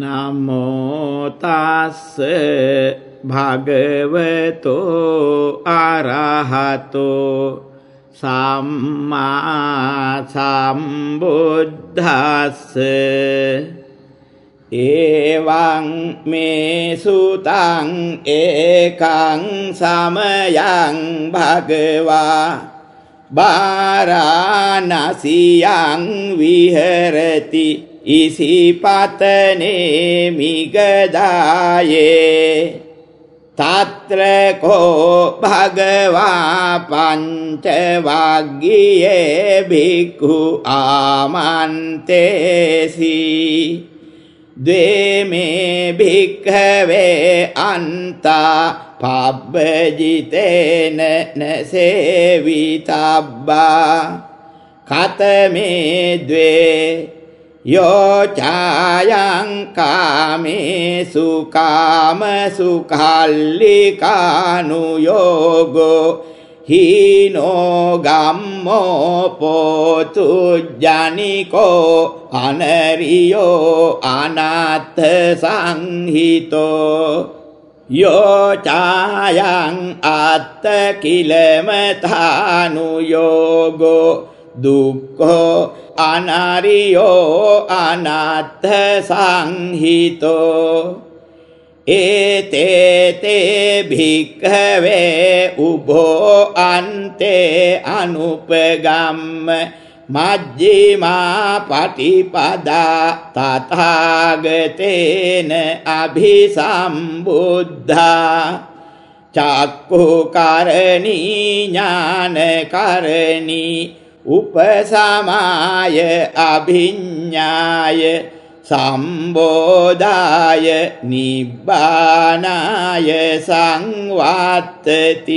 නමෝතස්ස භගවතෝ අරහතෝ සම්මා සම්බුද්ධස්ස ඒවං මේ සුතං ඒකං සමයං භගවා බාරාණසියං විහෙරති ඉසිපතනේ මිගදායේ තත්‍රකෝ භගවා පංචවග්ගියේ භික්ඛු ආමන්තේසි ද්වේමේ භික්ඛවේ අන්තා පබ්බජිතේන නසේවිතබ්බා කතමේ ද්වේ යෝචායං කාමේසු කාමසු කල්ලිකානුයෝගෝ හීනෝ ගම්මෝ පෝතු ජනිකෝ අනරියෝ අනාත්ථ සංහිතෝ යෝචායං අත්ත කිලමතානුයෝගෝ දුක්ඛෝ අනාරියෝ අනාත්ථ සංහිතෝ. ඒතේතේ භික්ඛවේ උභෝ අන්තේ අනුපගම්ම මජ්ජිමා පටිපදා තථාගතේන අභිසම්බුද්ධා. චක්ඛුකරණී ඥානකරණී උපසමාය අභිඤ්ඤාය සම්බෝධාය නිබ්බානාය සංවත්තති.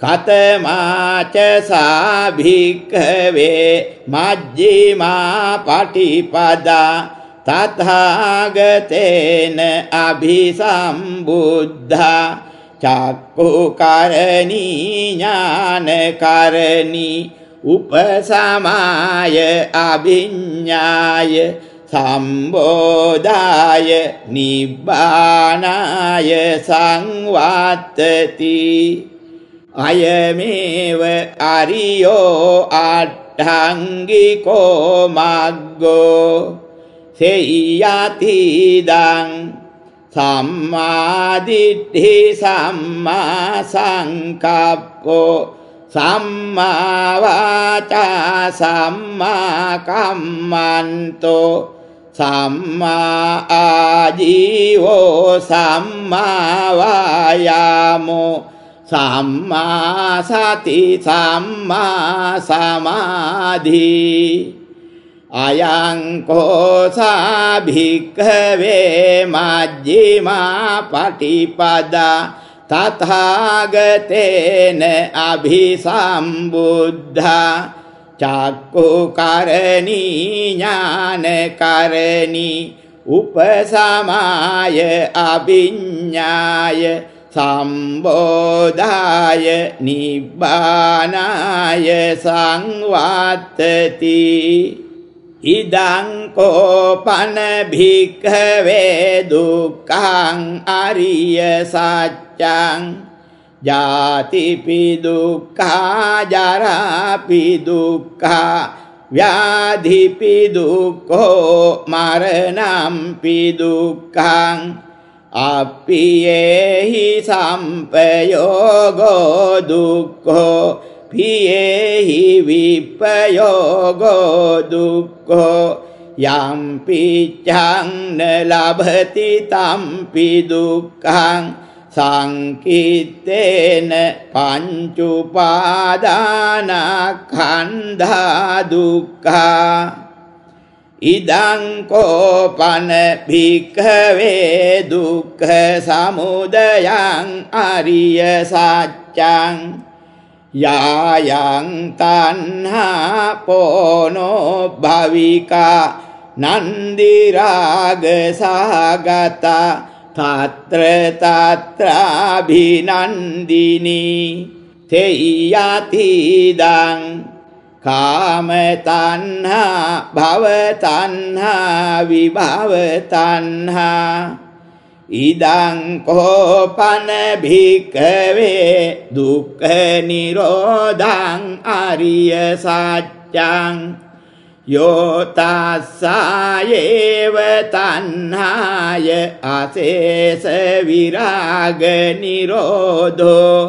කතමාච සාභික්ඛවේ මජ්ජිමා පටිපදා තථාගතේන අභිසම්බුද්ධා චක්කුකරණී ඥානකරණී උපසමාය අභිඤ්ඤාය සම්බෝධාය නිබ්බානාය සංවත්තති. අයමේව අරියෝ අට්ඨංගිකෝ මග්ගෝ. සෙය්‍යතිදං සම්මාදිට්ඨි සම්මා සංකප්පෝ සම්මා වාචා සම්මා කම්මන්තෝ සම්මා ආජීවෝ සම්මා වායාමෝ සම්මා සති සම්මා සමාධි අයංකෝසා භික්ඛවේ මජ්ජිමා පටිපදා තථාගතේන අභිසම්බුද්ධා චක්කුකරණී ඥානකරණී උපසමාය අභිඤ්ඤාය සම්බෝධාය නිබ්බානාය සංවත්තති ඉදං කෝපන භික්ඛවේ දුක්ඛං අරිය සත්‍යං ජාතිපි දුක්ඛා ජරාපි දුක්ඛා ව්‍යාධිපි දුක්ඛෝ මරණම්පි දුක්ඛං අප්පියේහි සම්පයෝගෝ දුක්ඛෝ පියේහි විප්පයෝගෝ දුක්ඛෝ යම්පිච්ඡං නලභති තම්පි දුක්ඛං සංකිත්තේන පංචුපාදානඛණ්ඩා දුක්ඛා ඉදං කෝපන භික්ඛවේ දුක්ඛ සමුදයං අරිය සත්‍යං යායං තන්හා පෝනෝ භවිකා නන්දිරාග සහගත තත්‍ර තත්‍රාභිනන්දිනී තෙය්‍යතිදං කාම තණ්හා භව තණ්හා විභව තණ්හා ඉදං කෝපන භික්කවේ දුක්ඛ නිරෝධං අරිය සත්‍යං යෝතස්සායේව තණ්හාය අසේස විරාග නිරෝධෝ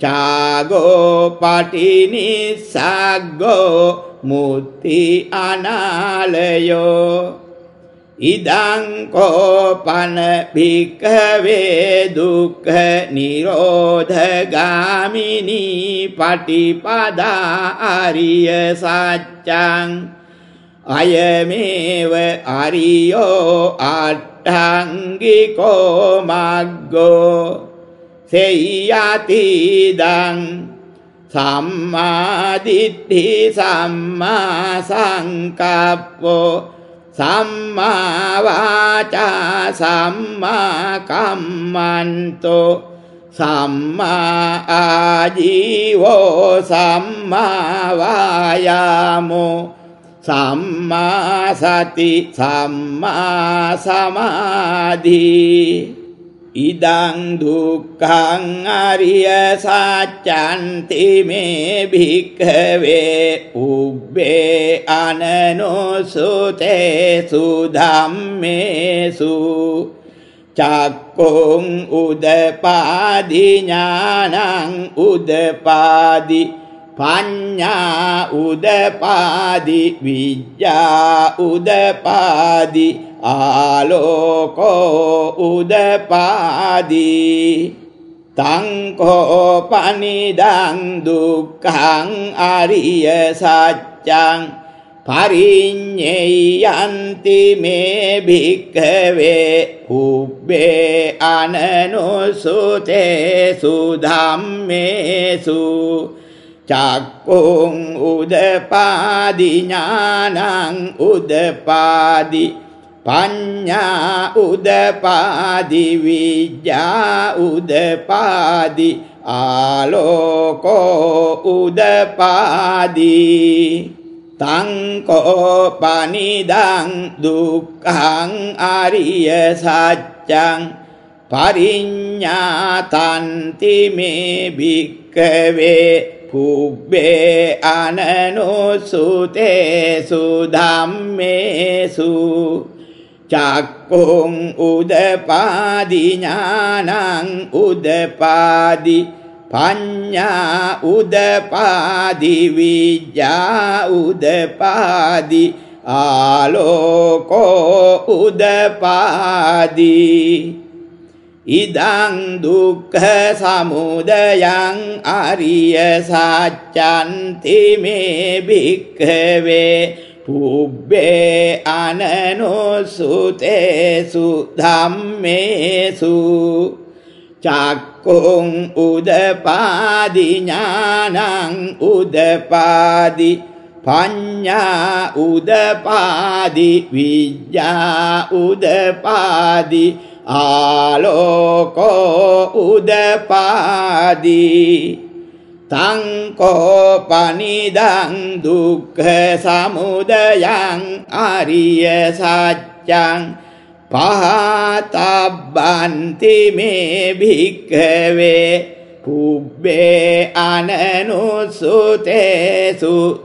චාගෝ පටිනිසග්ගෝ මුත්ති අනාලයෝ ඉදං කෝපන භික්ඛවේ දුක්ඛ නිරෝධගාමිනී පටිපදා ආරිය සත්‍යං අයමේව අරියෝ අට්ඨංගිකෝ මග්ගෝ සෙය්‍යතිදං සම්මාදිට්ඨි සම්මා සංකප්පෝ සම්මා වාචා සම්මා කම්මන්තෝ සම්මා ආජීවෝ සම්මා වායාමෝ සම්මා සති සම්මා සමාධි. ඉදං දුක්ඛං අරිය සත්‍යන්ති මේ භික්ඛවේ උබ්බේ අනනෝසුතේසු ධම්මේසු චක්කුං උදපාදි ඥානං උදපාදි පඤ්ඤා උදපාදි විද්‍යා උදපාදි ආලෝකෝ උදපාදි තංකෝ පනිදං දුක්ඛං අරිය සත්‍යං පරිඤ්ඤයන්ති මේ භික්ඛවේ උබ්බේ අනනුසුතේසු ධම්මේසු චක්කුං උදපාදි ඥානං උදපාදි පඤ්ඤා උදපාදි විද්‍යා උදපාදි ආලෝකෝ උදපාදි තංකෝ පනිදං දුක්ඛං අරිය සත්‍යං පරිඤ්ඤාතන්ති මේ භික්ඛවේ පුබ්බේ අනනුසුතේසු ධම්මේසු චක්කුං උදපාදි ඥානං උදපාදි පඤ්ඤා උදපාදි විද්‍යා උදපාදි ආලෝකෝ උදපාදි ඉදං දුක්ඛ සමුදයං අරිය සත්‍යන්ති මේ භික්ඛවේ පුබ්බේ අනනුසුතේසු ධම්මේසු චක්කුං උදපාදි ඥානං උදපාදි පඤ්ඤා උදපාදි විද්‍යා උදපාදි ආලෝකෝ උදපාදී තංකෝ පනිදං දුක්ඛ සමුදයං අරිය සත්‍යං පහතබ්බන්ති මේ භික්ඛවේ පුබ්බේ අනනුසුතේසු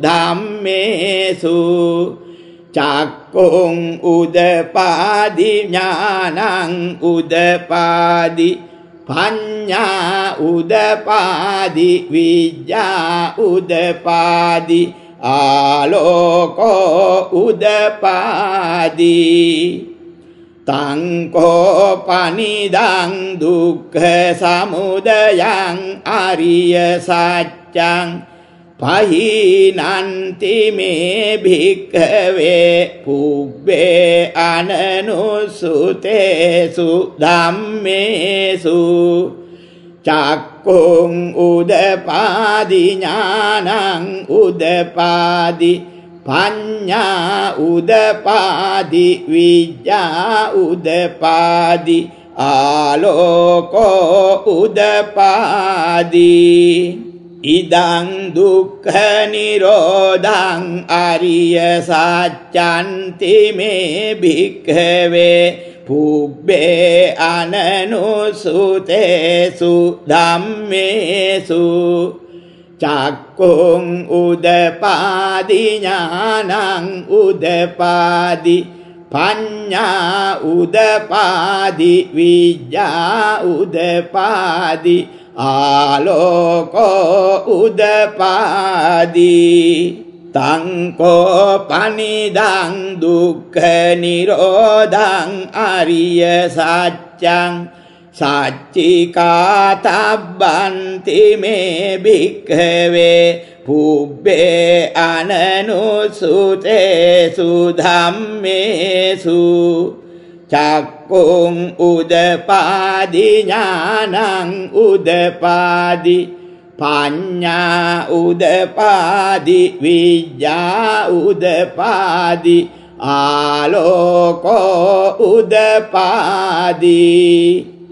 ධම්මේසු චක්කුං උදපාදි ඥානං උදපාදි පඤ්ඤා උදපාදි විද්‍යා උදපාදි ආලෝකෝ උදපාදි. තංකෝ පනිදං දුක්ඛ සමුදයං අරිය සත්‍යං පහිනන්ති මේ භික්ඛවේ පුබ්බේ අනනුසුතේසු ධම්මේසු චක්කුං උදපාදි ඥානං උදපාදි පඤ්ඤා උදපාදි විද්‍යා උදපාදි ආලෝකෝ උදපාදී ඉදං දුක්ඛ නිරෝධං අරිය සත්‍යන්ති මේ භික්ඛවේ පුබ්බේ අනනුසුතේසු ධම්මේසු චක්කුං උදපාදි ඥානං උදපාදි පඤ්ඤා උදපාදි විඤ්ඤා උදපාදි ආලෝකෝ උදපාදී තංකෝ පනිදං දුක්ඛ නිරෝධං අරිය සත්‍යං සච්චිකාතබ්බන්ති මේ භික්ඛවේ පුබ්බේ අනනුසුතේසු ධම්මේසු චක්කුං උදපාදි ඥානං උදපාදි පඤ්ඤා උදපාදි විඤ්ඤා උදපාදි ආලෝකෝ උදපාදි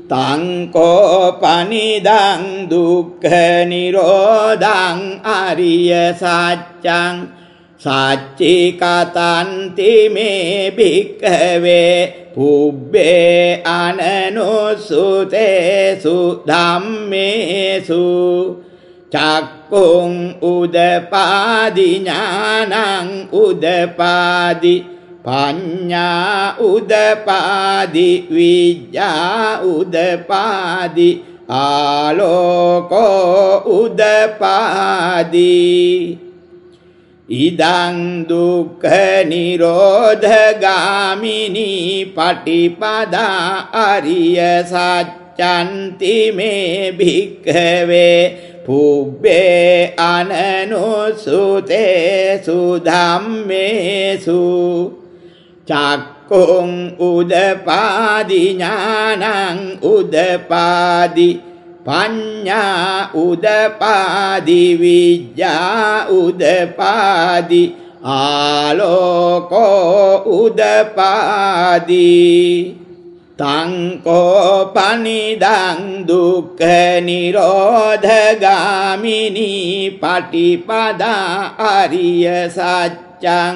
තංකෝ පනිදං දුක්ඛ නිරෝධං අරිය සත්‍යං සච්චි කතන්ති මේ භික්ඛවේ පුබ්බේ අනනුසුතේසු ධම්මේසු චක්කුං උදපාදි ඥානං උදපාදි පඤ්ඤා උදපාදි විඤ්ඤා උදපාදි ආලෝකෝ උදපාදී ඉදං දුක්ඛ නිරෝධගාමිනී පටිපදා අරිය සච්ඡන්ති මේ භික්ඛවේ පුබ්බේ අනනුසුතේසු ධම්මේසු චක්කුං උදපාදි ඥානං උදපාදි පඤ්ඤා උදපාදි විජ්ජා උදපාදි ආලෝකෝ උදපාදි. තංකෝ පනිදං දුක්ඛ නිරෝධගාමිනී පටිපදා අරිය සත්‍යං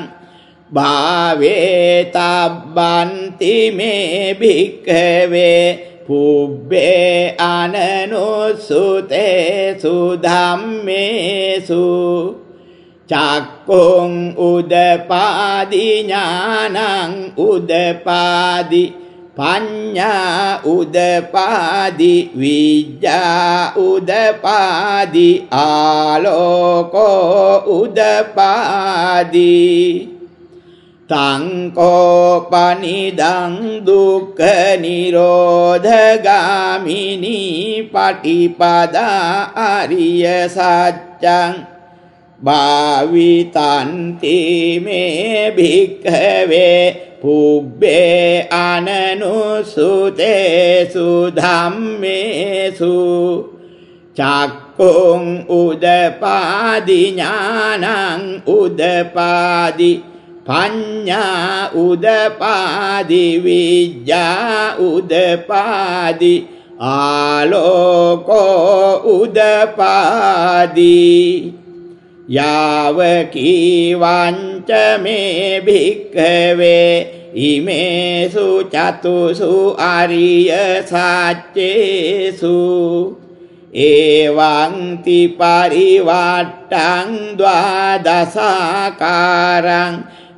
භාවේ තබ්බන්ති මේ භික්ඛවේ පුබ්බේ අනනුසුතේසු ධම්මේසු චක්කුං උදපාදි ඥානං උදපාදි පඤ්ඤා උදපාදි විජ්ජා උදපාදි ආලෝකෝ උදපාදි තංකෝපනිදං දුක්ඛ නිරෝධගාමිනී පටිපදා අරිය සත්‍යං භාවිතන්ති මේ භික්ඛවේ පුබ්බේ අනනුසුතේසු ධම්මේසු චක්කුං උදපාදි ඥානං උදපාදි පඤ්ඤා උදපාදි විජ්ජා උදපාදි ආලෝකෝ උදපාදි. යාව කීවංච මේ භික්ඛවේ ඉමේසු චතුසු අරිය සච්චේසු. එවං ති පරිවට්ටං ද්වාදසාකාරං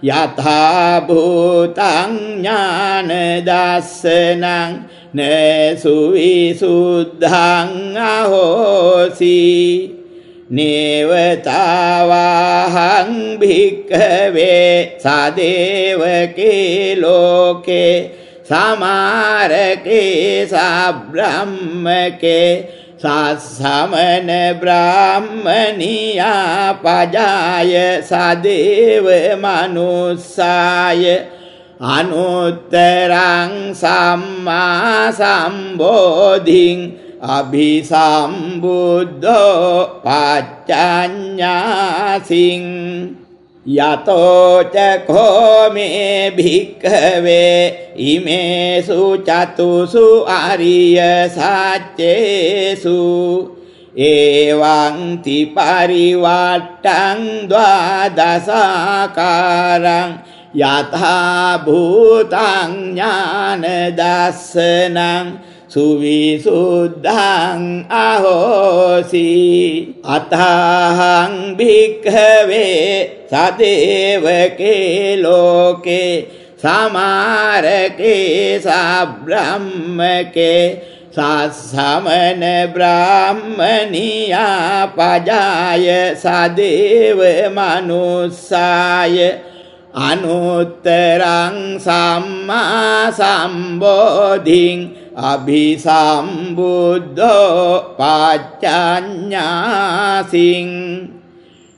යථා භූතං ඥාන දස්සනං නසුවිසුද්ධං අහෝසි. නේවතාවාහං භික්ඛවේ සදේවකේ ලෝකේ සමාරකේ සබ්‍රහ්මකේ සස්සමන බ්‍රාහ්මනියා පජාය සදේව මනුස්සාය. අනුත්තරං සම්මා සම්බෝධින් අභිසම්බුද්ධෝ පච්චඤ්ඤාසින්. යතෝචකෝ මේ භික්ඛවේ ඉමේසු චතුසු අරිය සච්චේසු ඒවංති පරිවට්ටං ද්වාදසාකාරං යථභූතං ඥාන දස්සනං සුවිසුද්ධං අහෝසි අතහං භික්ඛවේ සදේවකේ ලෝකේ සමාරකේ සබ්‍රහ්මකේ සස්සමන බ්‍රාහ්මනියා පජාය සදේව මනුස්සාය අනුත්තරං සම්මා සම්බෝධින් අභිසම්බුද්ධෝ පච්චඤ්ඤාසින්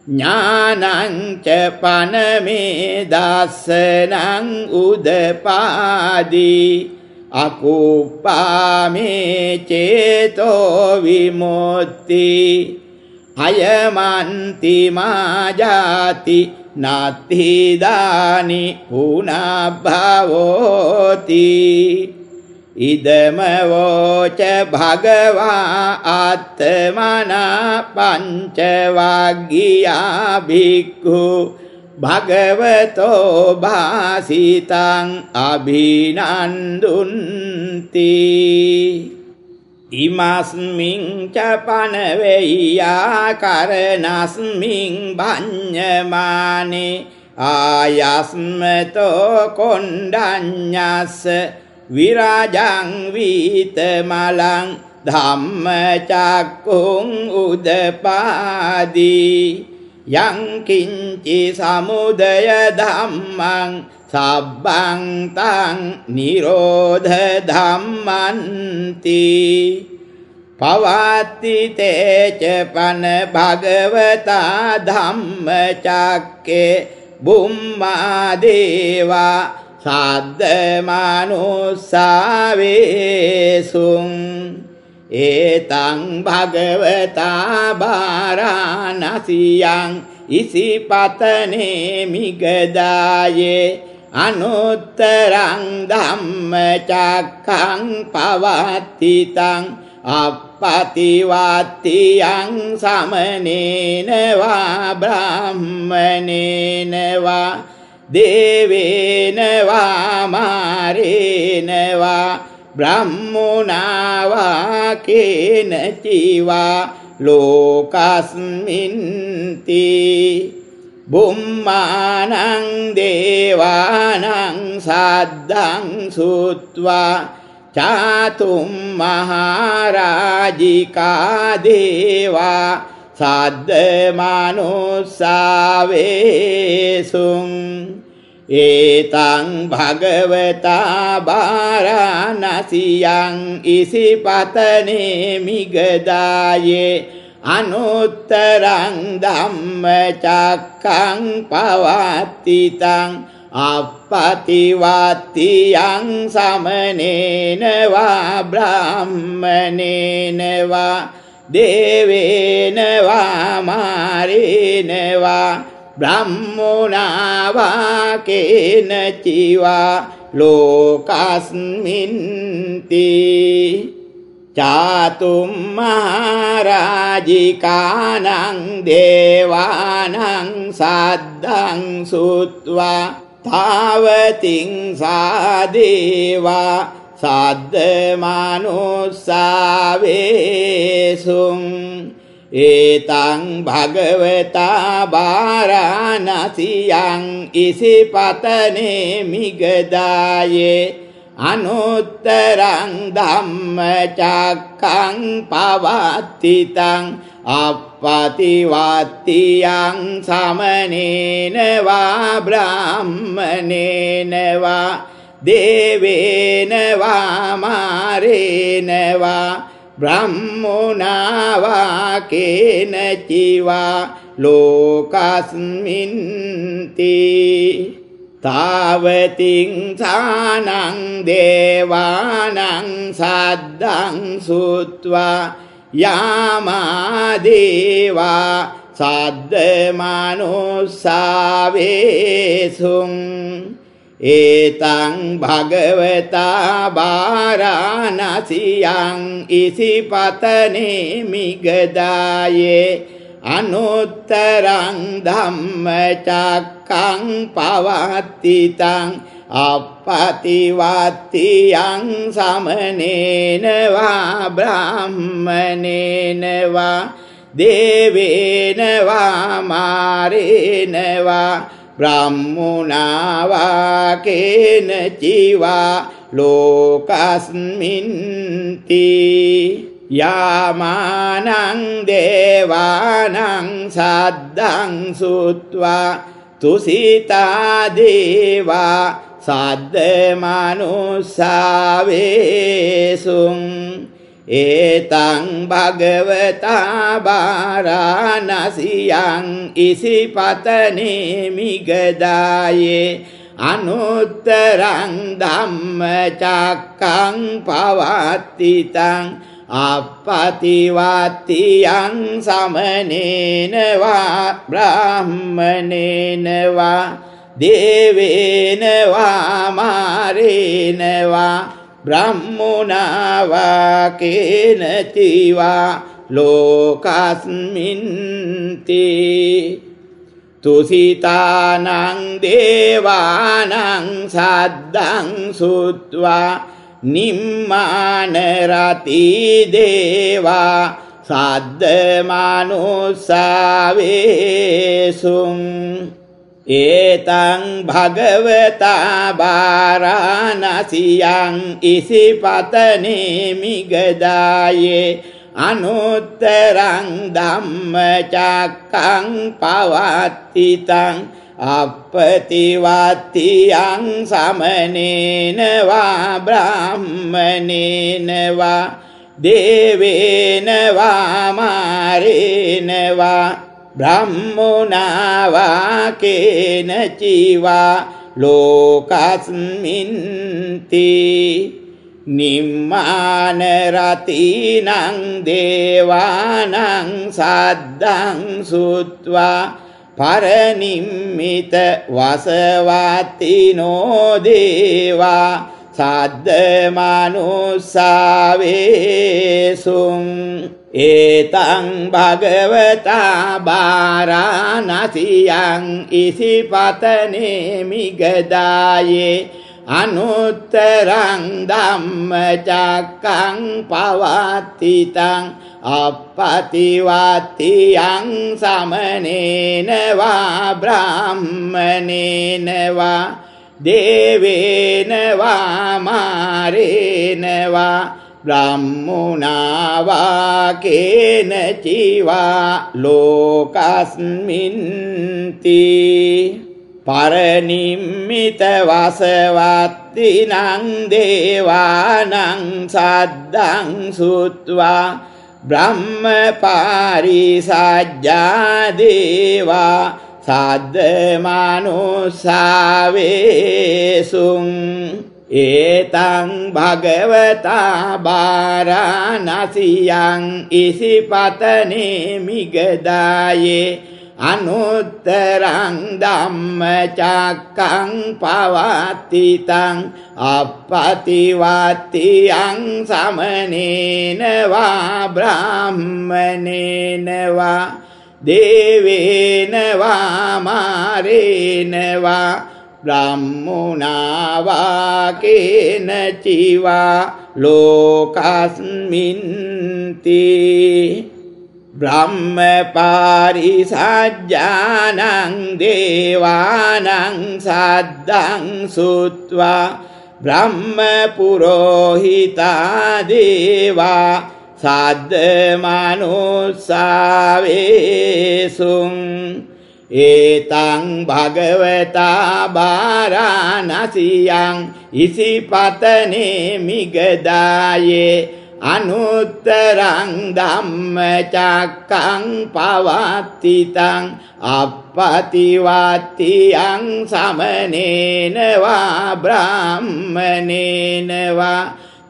ඥානංච පනමේ දස්සනං උදපාදී අකුප්පාමේ චේතෝ විමුක්ති අයමන්ති මාජාති නත්හිදානි පුනබ්භවෝති ඉදමවෝච භගවා ආත්මනා පංචවග්ගියා භික්ඛු භගවතෝ භාසිතං අභිනන්දුන්ති ඉමස්මින් ච පනවෙය්‍යා කරනස්මින් භඤ්ඤමානේ ආයස්මතෝ කොණ්ඩඤ්ඤස්ස විරාජං වීතමලං ධම්මචක්කුං උදපාදී. යං කිංචි සමුදය ධම්මං සබ්බං තං නිරෝධ ධම්මන්ති. පවත්ති තේච පන භගවතා ධම්මචක්කේ බුම්මා දේවා සද්දමනුස්සාවේසුං ඒතං භගවතා බාරාණසියං ඉසිපතනේ මිගදායේ අනුත්තරං ධම්මචක්ඛං පවත්තිතං අප්පතිවත්තියං සමනේනවා බ්‍රාහ්මනේනවා දේවේනවා මාරේනවා බ්‍රහ්මුණාවා කේනචිවා ලෝකස්මින්ති බුම්මානං දේවානං සද්දං සුත්වා චාතුම් මහරජිකා දේවා සද්ද මනුස්සාවේසුං ඒතං භගවතා බාරාණසියං ඉසිපතනේ මිගදායේ අනුත්තරං ධම්මචක්කං පවත්තිතං. අප්පතිවත්තියං සමනේනවා බ්‍රාහ්මනේනවා දේවේනවා මාරේනවා බ්‍රහ්මුණාවා කේනචිවා ලෝකස්මින්ති. චාතුම් මහරජිකානං දේවානං සද්දං සුත්වා තාවතින් සාදේවා සද්දමනුස්සාවේසුං ඒතං භගවතා බාරාණසියං ඉසිපතනේ මිගදායේ. අනුත්තරං ධම්මචක්කං පවත්තිතං. අප්පතිවත්තියං සමනේනවා බ්‍රාහ්මනේනවා දේවේනවා මාරේනවා බ්‍රහ්මුණාවා කේනචිවා ලෝකස්මින්ති. තාවතින් සානං දේවානං සද්දං සුත්වා යාමාදේවා සද්ද මනුස්සාවේසුං ඒතං භගවතා බාරාණසියං ඉසිපතනේ මිගදායේ අනුත්තරං ධම්මචක්කං පවත්තිතං අපපතිවත්තියං සමනේනවා බ්‍රාහ්මනේනවා දේවේනවා මාරේනවා බ්‍රහ්මුණවා කේනචිවා ලෝකස්මින්ති යාමානං දේවානං සද්දං සුත්වා තුසිතා දේවා සද්ද මනුස්සාවේසුං ඒතං භගවතා බාරාණසියං ඉසිපතනේ මිගදායේ අනුත්තරං ධම්මචක්කං පවත්තිතං අපපතිවත්තියං සමනේනවා බ්‍රාහ්මනේනවා දේවේනවා මාරේනවා බ්‍රහ්මුණවා කේනතිවා ලෝකස්මින්ති. තුසිතානං දේවානං සද්දං සුත්වා නිම්මානරති දේවා සද්දමනුස්සාවේසුම් ඒතං භගවතා බාරාණසියං ඉසිපතනේ මිගදායේ අනුත්තරං ධම්මචක්කං පවත්තිතං අපපතිවත්තියං සමනේනවා බ්‍රාහ්මනේනවා දේවේනවා මාරේනවා බ්‍රහ්මුණවා කේනචිවා ලෝකස්මින්ති නිම්මානරතිනං දේවානං සද්දං සුත්වා පරනිම්මිත වසවත්තිනෝ දේවා සද්ද මනුස්සාවේසුං ඒතං භගවතා බාරාණසියං ඉසිපතනේ මිගදායේ අනුත්තරං ධම්මචක්කං පවත්තිතං අපපතිවත්තියං සමනේනවා බ්‍රාහ්මනේනවා දේවේනවා මාරේනවා බ්‍රහ්මුණවා කේනචිවා ලෝකස්මින්ති පරනිම්මිත වසවත්තිනං දේවානං සද්දං සුත්වා බ්‍රහ්ම පාරිසජ්ජා දේවා සද්ද මනුස්සාවේසුං ඒතං භගවතා බාරාණසියං ඉසිපතනේ මිගදායේ අනුත්තරං ධම්මචක්කං පවත්තිතං අපපතිවත්තියං සමනේනවා බ්‍රාහ්මනේනවා දේවේනවා මාරේනවා බ්‍රහ්මුණවා කේනචිවා ලෝකස්මින්ති බ්‍රහ්ම පාරිසජ්ජානං දේවානං සද්දං සුත්වා බ්‍රහ්ම පුරෝහිතා දේවා සද්ද මනුස්සාවේසුං ඒතං භගවතා බාරාණසියං ඉසිපතනේ මිගදායේ. අනුත්තරං ධම්මචක්කං පවත්තිතං අපපතිවත්තියං සමනේනවා බ්‍රාහ්මනේනවා.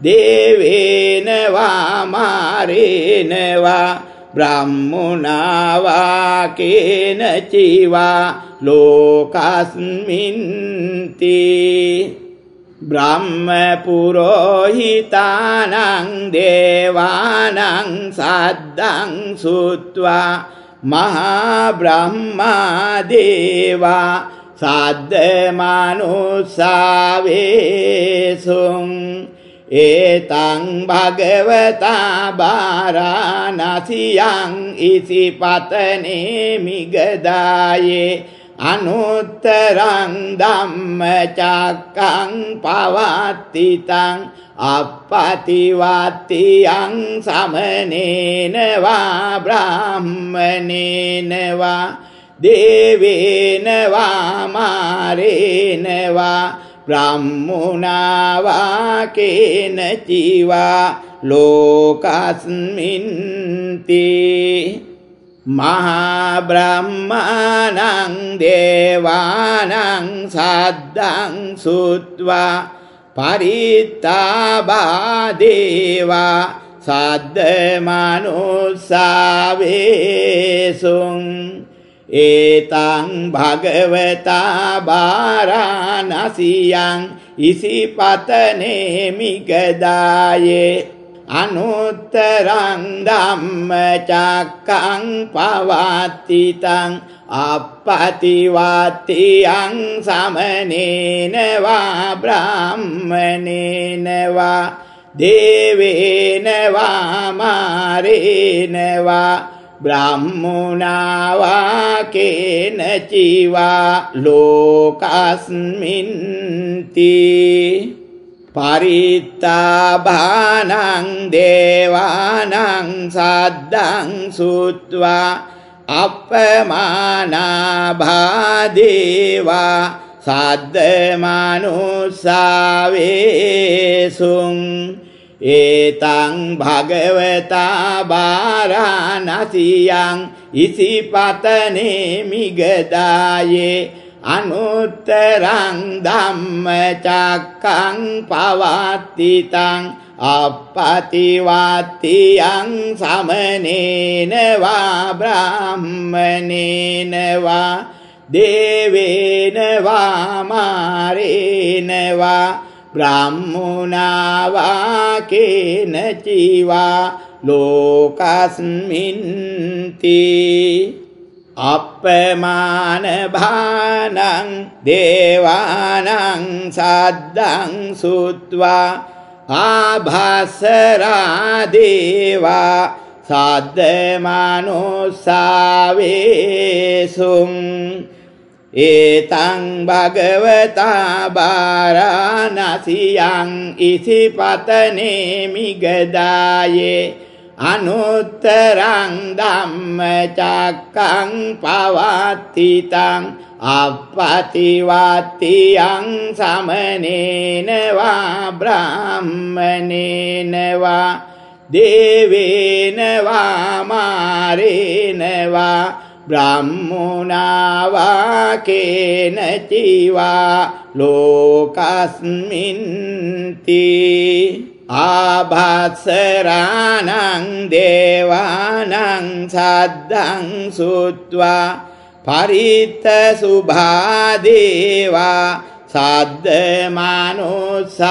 දේවේනවා මාරේනවා බ්‍රහ්මුණවා කේනචිවා ලෝකස්මින්ති. බ්‍රහ්ම පුරෝහිතානං දේවානං සද්දං සුත්වා මහා බ්‍රහ්මා දේවා සද්දමනුස්සාවේසුං ඒතං භගවතා බාරාණසියං ඉසිපතනේ මිගදායේ අනුත්තරං ධම්මචක්කං පවත්තිතං අපපතිවත්තියං සමනේනවා බ්‍රාහ්මනේනවා දේවේනවා මාරේනවා බ්‍රහ්මුණවා කේනචිවා ලෝකස්මින්ති මහා බ්‍රහ්මානං දේවානං සද්දං සුත්වා පරිත්තාබා දේවා සද්ද මනුස්සාවේසුං ඒතං භගවතා බාරාණසියං ඉසිපතනේ මිගදායේ අනුත්තරං ධම්මචක්කං පවත්තිතං අපපතිවත්තියං සමනේනවා බ්‍රාහ්මනේනවා දේවේනවා මාරේනවා බ්‍රහ්මුණවා කේනචිවා ලෝකස්මින්ති. පරිත්තාභානං දේවානං සද්දං සුත්වා අපමානාභාදේවා සද්දමනුස්සාවේසුං ඒතං භගවතා බාරාණසියං ඉසිපතනේ මිගදායේ අනුත්තරං ධම්මචක්කං පවත්තිතං අපපතිවත්තියං සමනේනවා බ්‍රාහ්මනේනවා දේවේනවා මාරේනවා බ්‍රහ්මුණවා කේනචිවා ලෝකස්මින්ති අප්පමාන භානං දේවානං සද්දං සුත්වා ආභාසරා දේවා සද්දමනුස්සාවේසුං ඒතං භගවතා බාරාණසියං ඉසිපතනේ මිගදායේ අනුත්තරං ධම්මචක්කං පවත්තිතං අපපතිවත්තියං සමනේනවා බ්‍රාහ්මනේනවා දේවේනවා මාරේනවා බ්‍රහ්මුණවා කේනචිවා ලෝකස්මින්ති ආභාසරාණං දේවානං සද්දං සුත්වා පරිත්ත සුභාදේවා සද්ද මනුස්සාවේසුං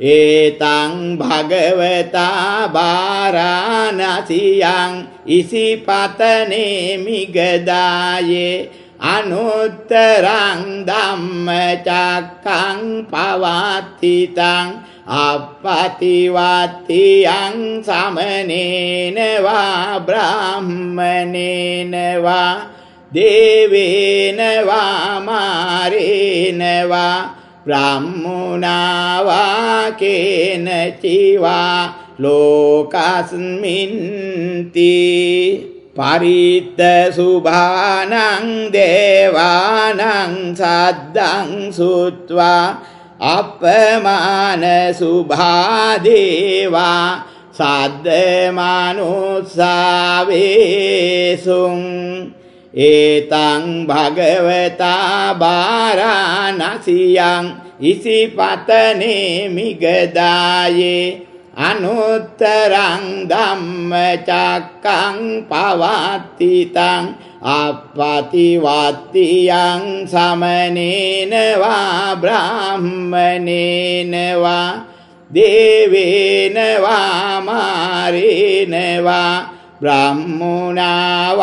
ඒතං භගවතා බාරාණසියං ඉසිපතනේ මිගදායේ අනුත්තරං ධම්මචක්කං පවත්තිතං අපපතිවත්තියං සමනේනවා බ්‍රාහ්මනේනවා දේවේනවා මාරේනවා බ්‍රහ්මුණවා කේනචිවා ලෝකස්මින්ති පරිත්ත සුභානං දේවානං සද්දං සුත්වා අපමාන සුභාදේවා සද්දමනුස්සාවේසුං ඒතං භගවතා බාරාණසියං ඉසිපතනේ මිගදායේ අනුත්තරං ධම්මචක්කං පවත්තිතං අපපතිවත්තියං සමනේනවා බ්‍රාහ්මනේනවා දේවේනවා මාරේනවා බ්‍රහ්මුණාවා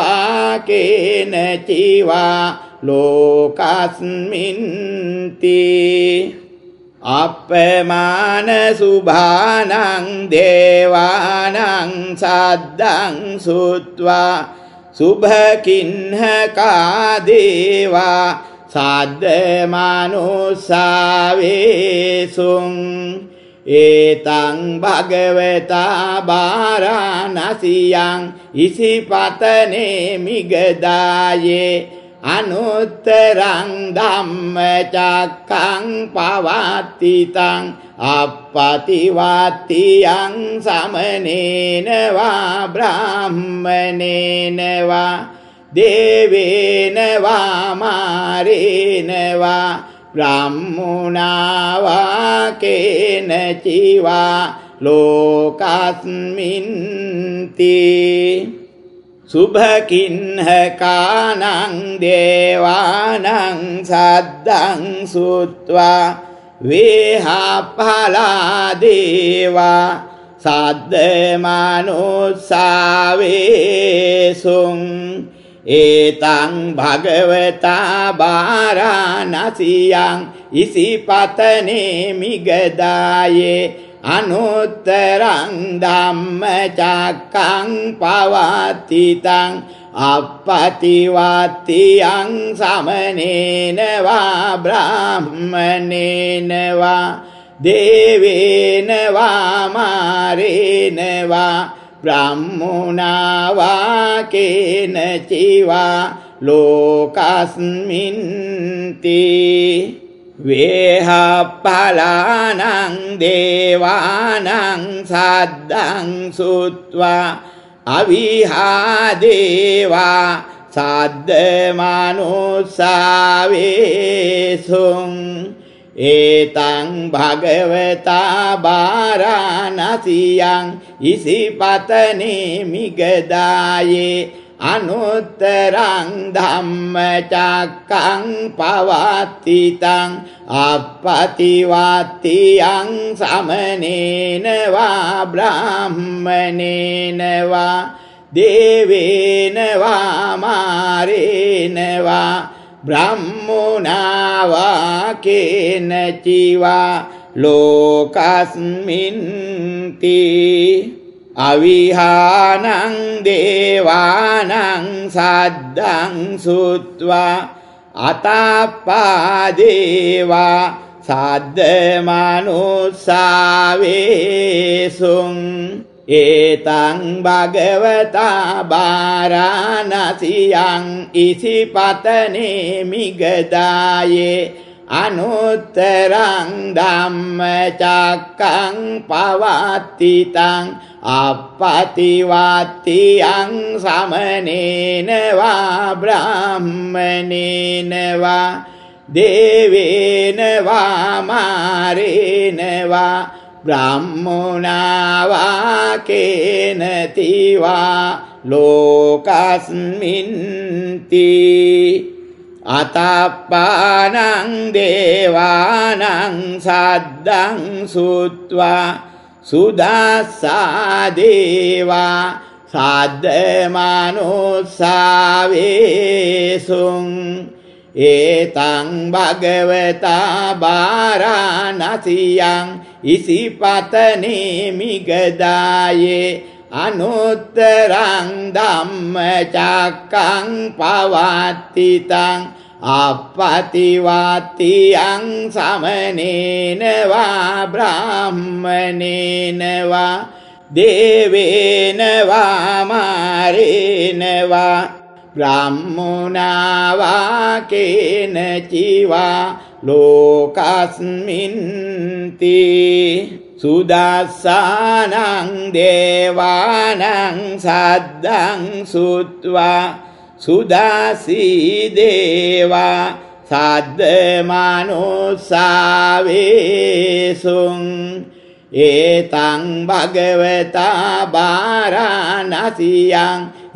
කේනචිවා ලෝකස්මින්ති අපමාන සුභානං දේවානං සද්දං සුත්වා සුභකින්හකා දේවා සද්දමනුස්සාවේසුන් ඒතං භගවතා බාරාණසියං ඉසිපතනේ මිගදායේ අනුත්තරං ධම්මචක්කං පවත්තිතං අපපතිවත්තියං සමනේනවා බ්‍රාහ්මනේනවා දේවේනවා මාරේනවා බ්‍රාහ්මුණාවා කේනචිවා ලෝකස්මින්ති. සුභකින්හකානං දේවානං සද්දං සුත්වා වේහපලා දේවා. සද්දමනුස්සාවේසුං ඒතං භගවතා බාරාණසියං ඉසිපතනේ මිගදායේ අනුත්තරං ධම්මචක්කං පවත්තිතං අපපතිවත්තියං සමනේනවා බ්‍රාහ්මනේනවා දේවේනවා මාරේනවා බ්‍රහ්මුණාවා කේනචිවා ලෝකස්මින්ති වේහප්පලානං දේවානං සද්දං සුත්වා අවිහාදේවා සද්දමනුස්සාවේසුන් ඒතං භගවතා බාරාණසියං ඉසිපතනේ මිගදායේ අනුත්තරං ධම්මචක්කං පවත්තිතං අපපතිවත්තියං සමනේනවා බ්‍රාහ්මනේනවා දේවේනවා මාරේනවා බ්‍රහ්මුණාවා කේනචිවා ලෝකස්මින්ති අවිහානං දේවානං සද්දං සුත්වා අතප්පාදේවා සද්දමනුස්සාවේසුන් ඒතං භගවතා බාරාණසියං ඉසිපතනේ මිගදායේ අනුත්තරං ධම්මචක්කං පවත්තිතං අපපතිවත්තියං සමනේනවා බ්‍රාහ්මනේනවා දේවේනවා මාරේනවා බ්‍රහ්මුණාවා කේනතිවා ලෝකස්මින්ති අතප්පානං දේවානං සද්දං සුත්වා සුදස්සා දේවා සද්දමනුස්සාවේසුන් ඒතං භගවතා බාරාණසියං ඉසිපතනේ මිගදායේ අනුත්තරං ධම්මචක්කං පවත්තිතං අපපතිවත්තියං සමනේනවා බ්‍රාහ්මනේනවා දේවේනවා මාරේනවා බ්‍රහ්මුණාවා කේනචිවා ලෝකස්මින්ති සුදස්සානං දේවානං සද්දං සුත්වා සුදාසී දේවා සද්දමනුස්සාවේසුන් ඒතං භගවතා බාරාණසියං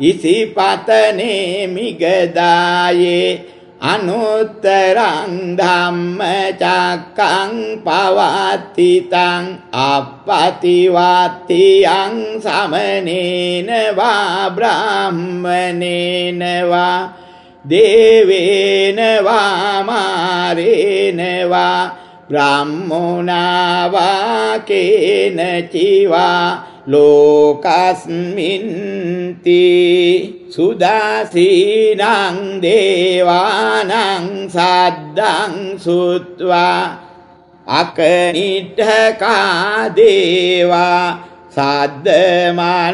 ඉසිපතනේ මිගදායේ අනුත්තරං ධම්මචක්කං පවත්තිතං අපපතිවත්තියං සමනේන වා බ්‍රාහ්මනේන වා දේවේන වා මාරේන වා බ්‍රාහ්මුණා වා කේන චිවා ලෝකස්මින්ති සුදාසීනං දේවානං සද්දං සුත්වා අකනිට්ඨකා දේවා සද්දමනුස්සාවේසුං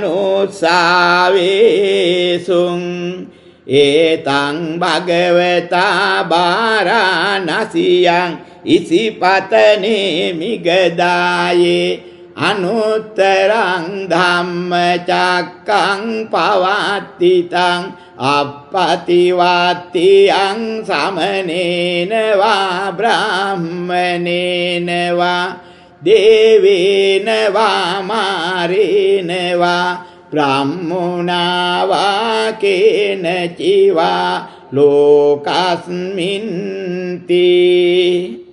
ඒතං භගවතා බාරාණසියං ඉසිපතනේ මිගදායේ අනුත්තරං ධම්මචක්කං පවත්තිතං අපපතිවත්තියං සමනේනවා බ්‍රාහ්මනේනවා දේවේනවා මාරේනවා බ්‍රාහ්මුණාවා කේන චිවා ලෝකස්මින්ති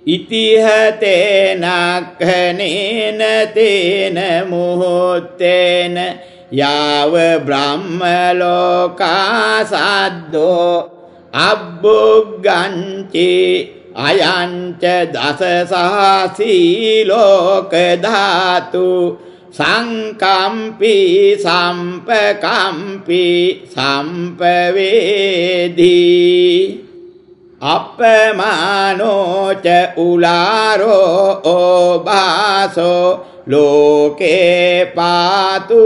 ඉතිහතේනක්හනේන තේන මුහොත්තේන යාව බ්‍රහ්මලෝකා සද්දෝ අබ්බුග්ගංචි අයංච දසසහසී ලෝකධාතු සංකම්පි සම්පකම්පි සම්පවේදී අපමානෝච උලාරෝ ඕබාසෝ ලෝකේ පාතුරහෝසි.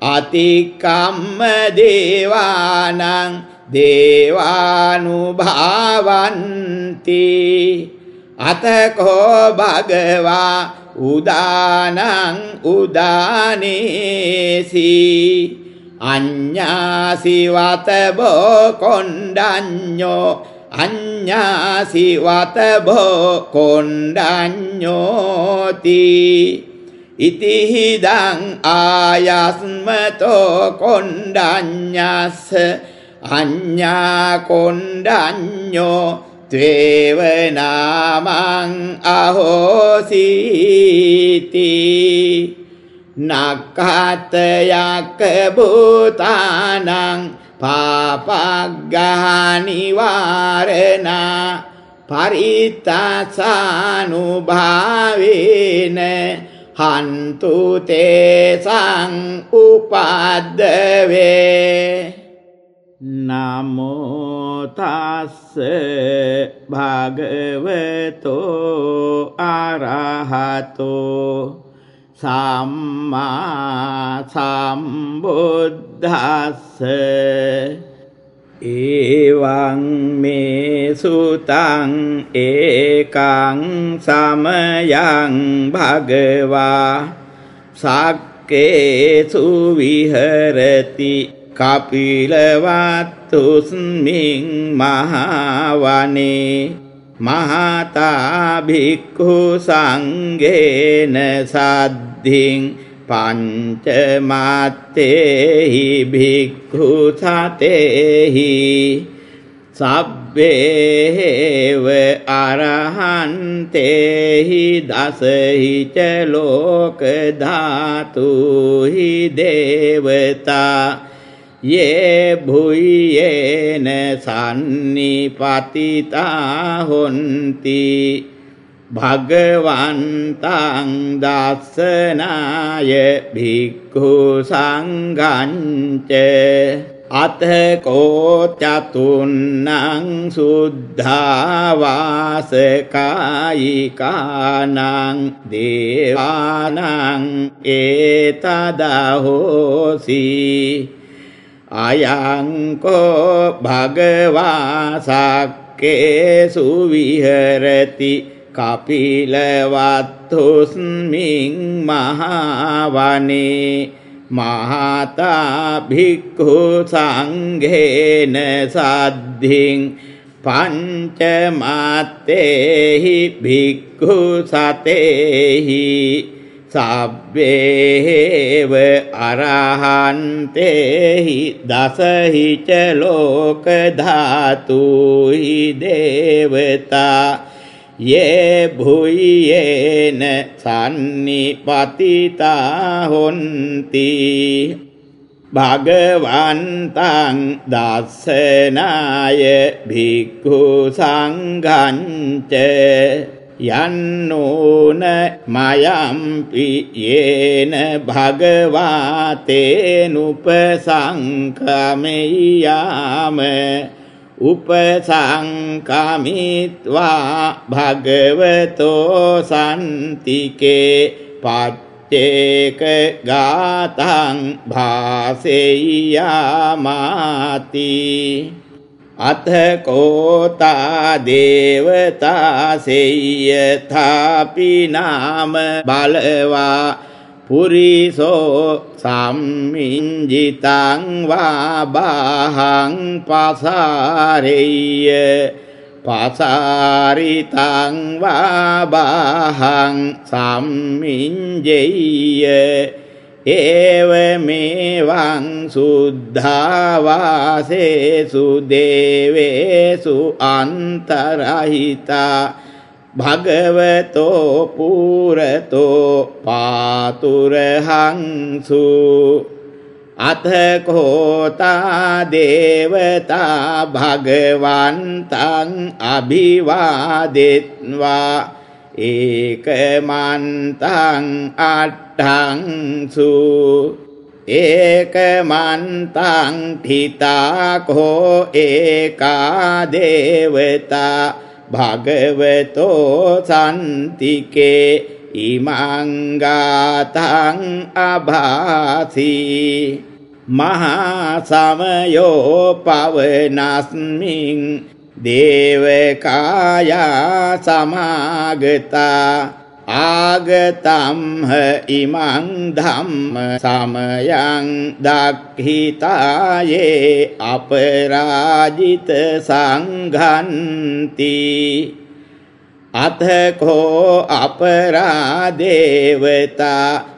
අතිකම්ම දේවානං දේවානුභාවන්ති. අතකෝ භගවා උදානං උදානේසී. අඤ්ඤාසිවතබෝ කොණ්ඩඤ්ඤෝ අඤ්ඤාසිවතබෝ කොණ්ඩඤ්ඤෝති ඉතිහිදං ආයස්මතෝ කොණ්ඩඤ්ඤස්ස අඤ්ඤා කොණ්ඩඤ්ඤෝ ත්වේව නාමං අහෝසීති. නක්ඛතයක් භූතානං පාපග්ගහනිවාරණා පරිත්තසානුභාවේන හන්තු තේසං උපද්දවේ. නමෝ තස්ස භගවතෝ අරහතෝ. සම්මා සම්බුද්ධස්ස ඒවං මේ සුතං ඒකං සමයං භගවා සක්කේසු විහරති කපිලවත්තුස්මින් මහවනේ මහතා භික්ඛු සංඝේන සද්ධින් පංචමත්තේහි භික්ඛු සතේහි සබ්බේව අරහන්තේහි දසහි ච ලෝක ධාතුහි දේවතා යේ භුයේන සම්නිපතිතා හොන්ති භගවන්තං දස්සනාය භික්ඛු සංඝංච අත කෝචතුන්නං සුද්ධාවාසකායිකානං දේවානං ඒතදහෝසි අයං කෝ භගවා සක්කේසු විහෙරති කපිලවත්තුස්මින් මහවනේ මහතා භික්ඛු සංඝේන සද්ධින් පංචමත්තේහි භික්ඛු සතේහි සබ්බේව අරහන්තේහි දසහිච ලෝක ධාතුහි දේවතා යේ භුයේන සන්නිපතිතා හොන්ති භගවන්තං දස්සනාය භික්ඛු සංඝංච යන්නෝන මයම්පි යේන භගවාතේනුපසංකමෙයාම උපසංකමිත්වා භගවතෝ සන්තිකේ පච්චේක ගාතං භාසෙය්‍යාමාති. අතකෝතා දේවතා සෙය්‍යථාපි නාම බලවා පුරිසෝ සම්මිංජිතං වා බාහං පසාරෙය්‍ය පසාරිතං වා බාහං සම්මිංජෙය්‍ය ඒවමේවං සුද්ධාවාසේසු දේවේසු අන්තරහිතා භගවතෝ පුරතෝ පාතුරහංසු අතකෝතා දේවතා භගවන්තං අභිවාදෙත්වා ඒකමන්තං අට්ඨංසු ඒකමන්තං තිතාකෝ ඒකා දේවතා භගවතෝ සන්තිකේ ඉමංගාතං අභාසි මහා සමයෝ පවනස්මින් දේවකායා සමාගතා ආගතම්හ ඉමං ධම්ම සමයං දක්හිතායේ අපරාජිත සංඝන්ති අතකෝ අපරාදේවතා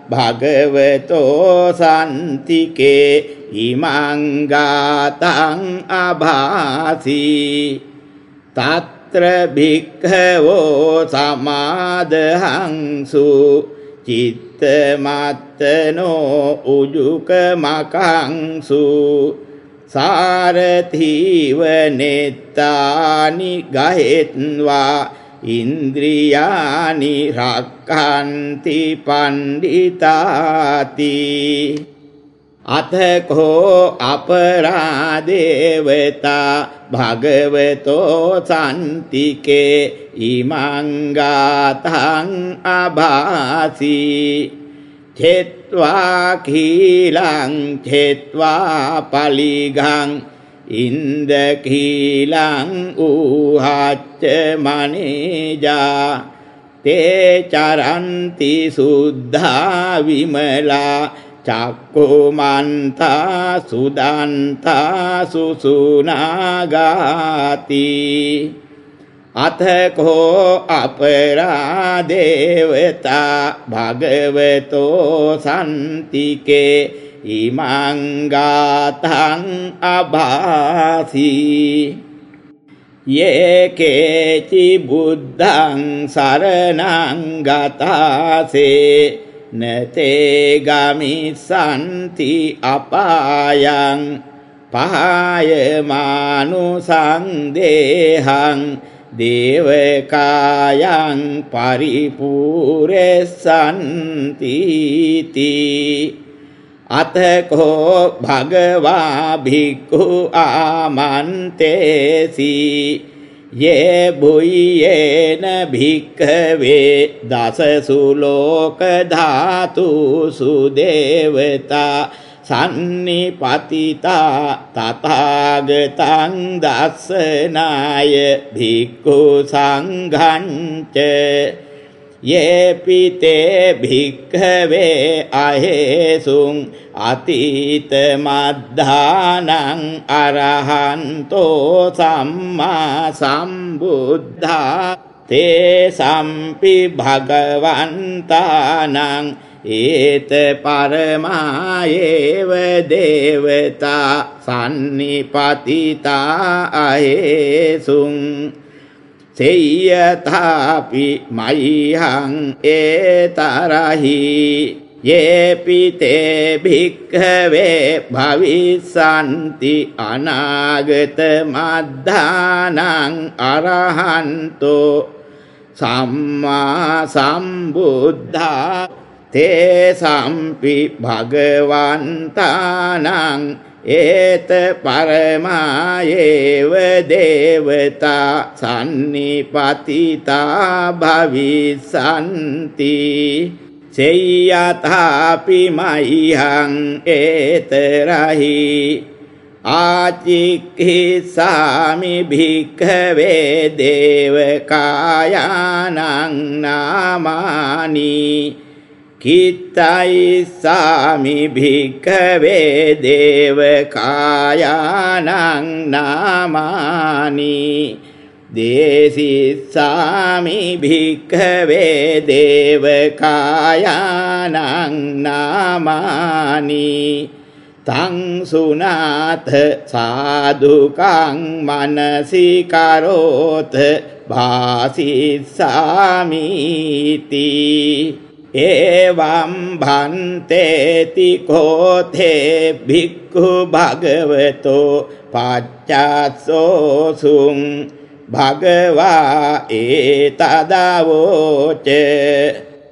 භගවතෝ සන්තිකේ ඉමංගාතං අභාසී තත්‍ර භික්ඛවෝ සමාදහංසු චිත්තමත්තනෝ උජුකමකංසු සාරථීව නෙත්තානි ගහෙත්වා ඉන්ද්‍රියානි රක්ඛන්ති පණ්ඩිතාති අතකෝ අපරාදේවතා භගවතෝ සන්තිකේ ඉමංගාතං අභාසී චෙත්වා කීලං චෙත්වා පලිගං ඉන්ද කීලං ඌහච්ච මනේජා තේ චරන්ති සුද්ධා විමලා චක්කුමන්තා සුදන්තා සුසුනාගාති අතකෝ අපරාදේවතා භගවතෝ සන්තිකේ ඉමංගාතං අභාසී යේකේචි බුද්ධං සරණං ගතාසේ නතේ ගමිසන්ති අපායං පහයමානු සංදේහං දේවකායං පරිපූරෙසන්තිති අතකෝ භගවා භික්ඛු ආමන්තේසී. ये भूयेन भिक्खवे दशसु लोकधातुषु देवता सन्निपतिता तथागतं दर्शनाय भिक्खु सङ्घञ्च යේපිතේ භික්ඛවේ අහේසුං අතීත මද්ධානං අරහන්තෝ සම්මා සම්බුද්ධා තේ සම්පි භගවන්තානං ඒත පරමායේව දේවතා සන්නිපතිතා අහේසුං සෙය්‍යතාපි මයිහං ඒතරහි යේපිතේ භික්ඛවේ භවිසanti අනාගත මද්ධානං අරහන්තෝ සම්මා සම්බුද්ධා තේ සම්පි භගවන්තානං ඒත පරමායේව දේවතා සන්නිපතිතා භවිසන්ති. සෙය්‍යතාපි මයිහං ඒතරහි ආචික්ඛිසාමි භික්ඛවේ දේවකායානං නාමානී. කිත්තයිස්සාමි භික්කවේ දේවකායානං නාමානි දේසිස්සාමි භික්කවේ දේවකායානං නාමානි තංසුනාත සාදුකං මනසිකරෝත භාසිස්සාමීති ඒවම් භන්තේති කෝතේ භික්ඛු භගවතෝ පච්චස්සෝසුං භගවා ඒතදවෝච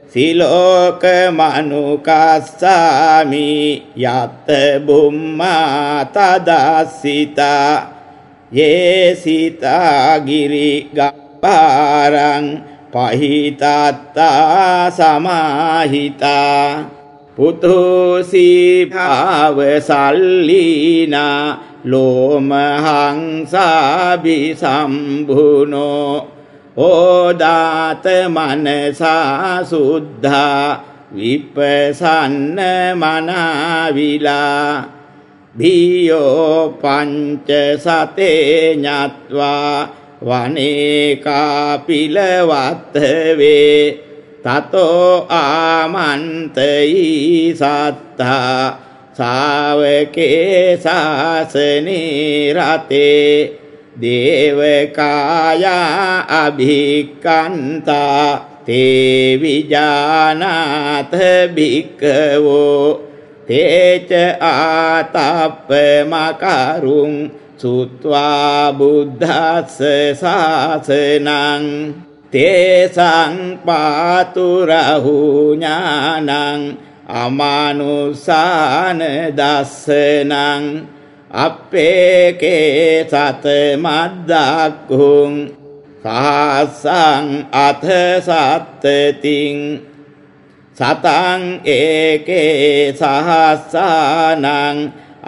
සිලෝක මනුකස්සාමි යත් බුම්මා තදස්සිතා යේසිතා ගිරි ගප්පාරං පහිතත්තා සමාහිතා පුතුසිභාව සල්ලීනා ලෝමහංසාබි සම්භුනෝ ඕදාත මනසා සුද්ධා විපසන්න මනාවිලා භීයෝ පංච සතේ ඥත්වා වනේකාපිලවත්වේ තතෝ ආමන්තයි සත්තා සාවකේ සාසනේ රතේ දේවකායා අභික්කන්තා තේ විජානාත භික්කවෝ තේච ආතප්ප මකරුං සුත්වා බුද්ධස්ස ශාසනං තේසං පාතුරහු ඥානං අමානුසාන දස්සනං අපේකේ සත මද්දක්කුං සහස්සං අත සත්තතින් සතං ඒකේ සහස්සානං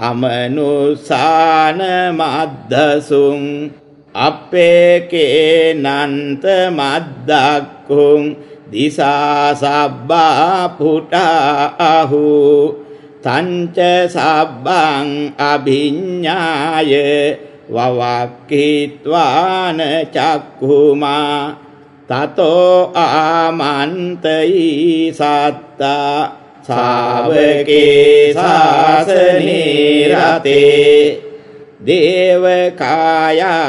අමනුසාන මද්දසුං අපේකේ නන්ත මද්දක්කුං දිසා සබ්බා පුටා අහු තංච සබ්බං අභිඤ්ඤාය වවක්ඛිත්වාන චක්ඛුමා තතෝ ආමන්තයි සත්තා. සාවකේ ශාසනේ රතේ. දේවකායා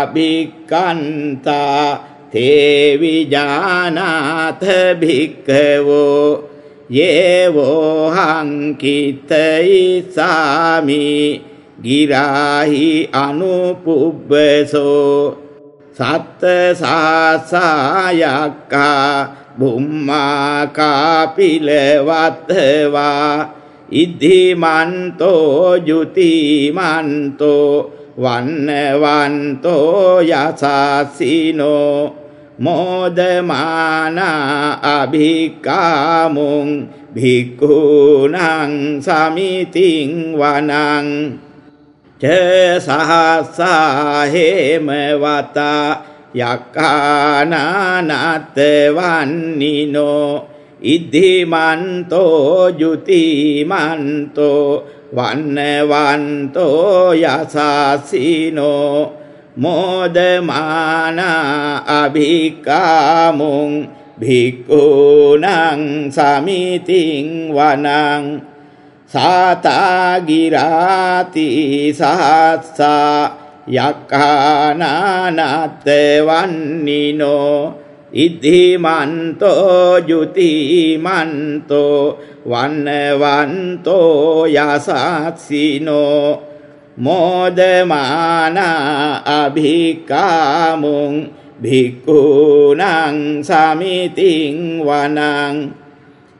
අභික්කන්තා තේ විජානාත භික්ඛවෝ. යේවෝ හංකිතයි සාමි. ගිරාහි අනුපුබ්බසෝ. සත්ත සාසායක්කා බුම්මාකාපිලවත්වා ඉද්ධිමන්තෝ යුතිමන්තෝ වන්නවන්තෝ යසසිනෝ මෝදමානා අභිකාමුං භික්ඛූනං සමිතින් වනං ච සහසා හේමවතා යක්කානානත්තවන්නිනෝ ඉද්ධිමන්තෝ යුතිමන්තෝ වන්නවන්තෝ යසාසිනෝ මෝදමාන අභිකාමුං භික්ඛූනං සමිතින් වනං සාතාගිරාති සහස්සා යක්ඛානානත්තවන්නිනෝ ඉද්ධිමන්තෝ යුතිමන්තෝ වන්නවන්තෝ යසත්සිනෝ මෝදමාන අභිකාමුං භික්ඛූනං සමිතින් වනං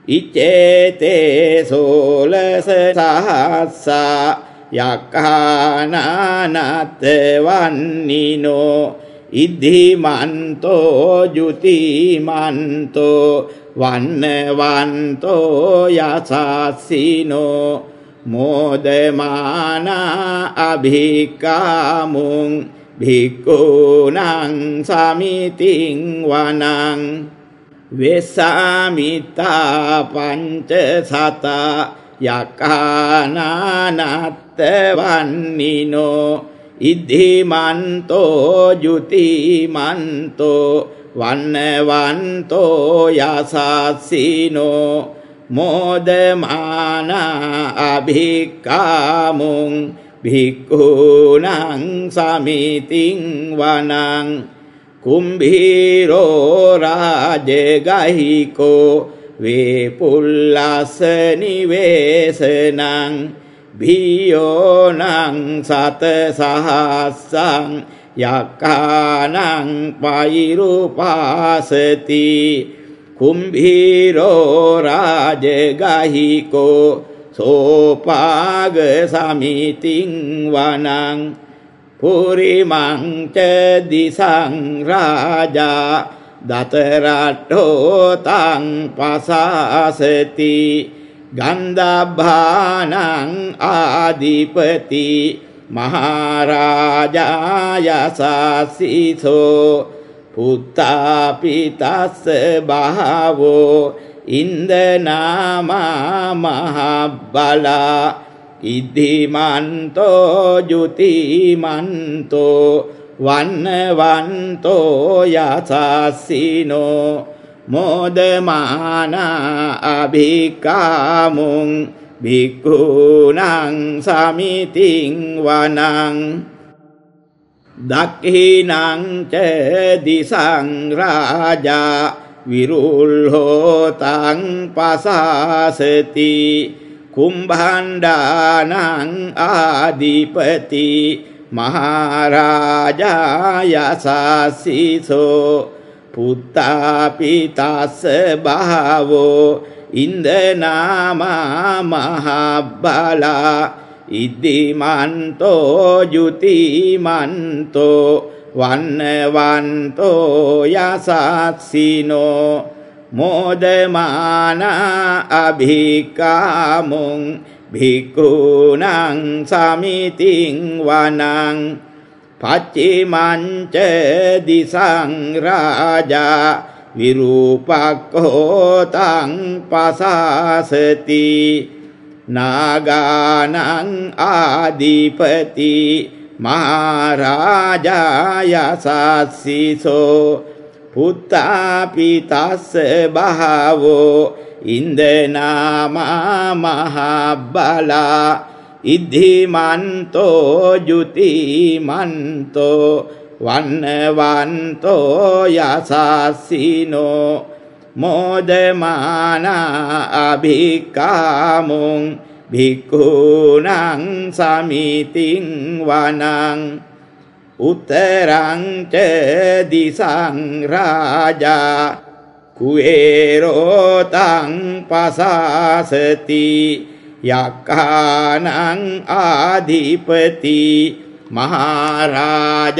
ඉච්ඡේතේ සෝලස සහස්සා යක්ඛානානත් වන්නිනෝ ඉද්ධිමන්තෝ යුතිමන්තෝ වන්නවන්තෝ යසස්සිනෝ මෝදමාන අභිකාමුං භික්ඛූනං සමිතින් වනං වෙසාමිතා පංච සතා යකානානත්ත වන්නිනෝ ඉද්ධිමන්තෝ යුතිමන්තෝ වන්නවන්තෝ යසස්සිනෝ. මෝදමාන අභික්කාමුං භික්ඛූනං සමිතින් වනං. කුම්භීරෝ රාජගහිකෝ වේපුල්ලස නිවේසනං. භීයෝනං සත සහස්සං යක්කානං පයිරුපාසති කුම්භීරෝ රාජගහිකෝ සෝපාග සමිතින් වනං පුරිමංච දිසං රාජා දතරට්ටෝ තං පසාසති ගන්ධභානං ආදිපති මහරාජායසසිසෝ පුත්තාපිතස්ස භාවෝ ඉන්දනාමා මහබ්බලා ඉද්ධිමන්තෝ යුතිමන්තෝ වන්නවන්තෝ යසස්සිනෝ මෝදමාන අභිකාමුං භික්ඛූනං සමිතින් වනං දක්ඛිනං ච දිසං රාජා විරුල්හෝතං පසාසති කුම්භණ්ඩානං ආදිපති මහරාජායසසිසෝ පුත්තාපිතස්ස භාවෝ ඉන්දනාමා මහබ්බලා ඉද්දිමන්තෝ යුතිමන්තෝ වන්නවන්තෝ යසත්සිනෝ මෝදමාන අභිකාමුං භික්ඛූනං සමිතින් වනං පච්චිමංච දිසං රාජා විරූපක්ඛෝ තං පසාසති නාගානං ආදිපති මහරාජායසස්සිසෝ පුත්තාපිතස්ස භාවෝ ඉන්දනාමා මහබ්බලා ඉද්ධිමන්තෝ යුතිමන්තෝ වන්නවන්තෝ යසස්සිනෝ මෝදමාන අභිකාමුං භික්ඛූනං සමිතින් වනං උත්තරං ච දිසං රාජා කුවේරෝ තං පසාසති යක්ඛානං ආධිපති මහරාජායසසිසෝ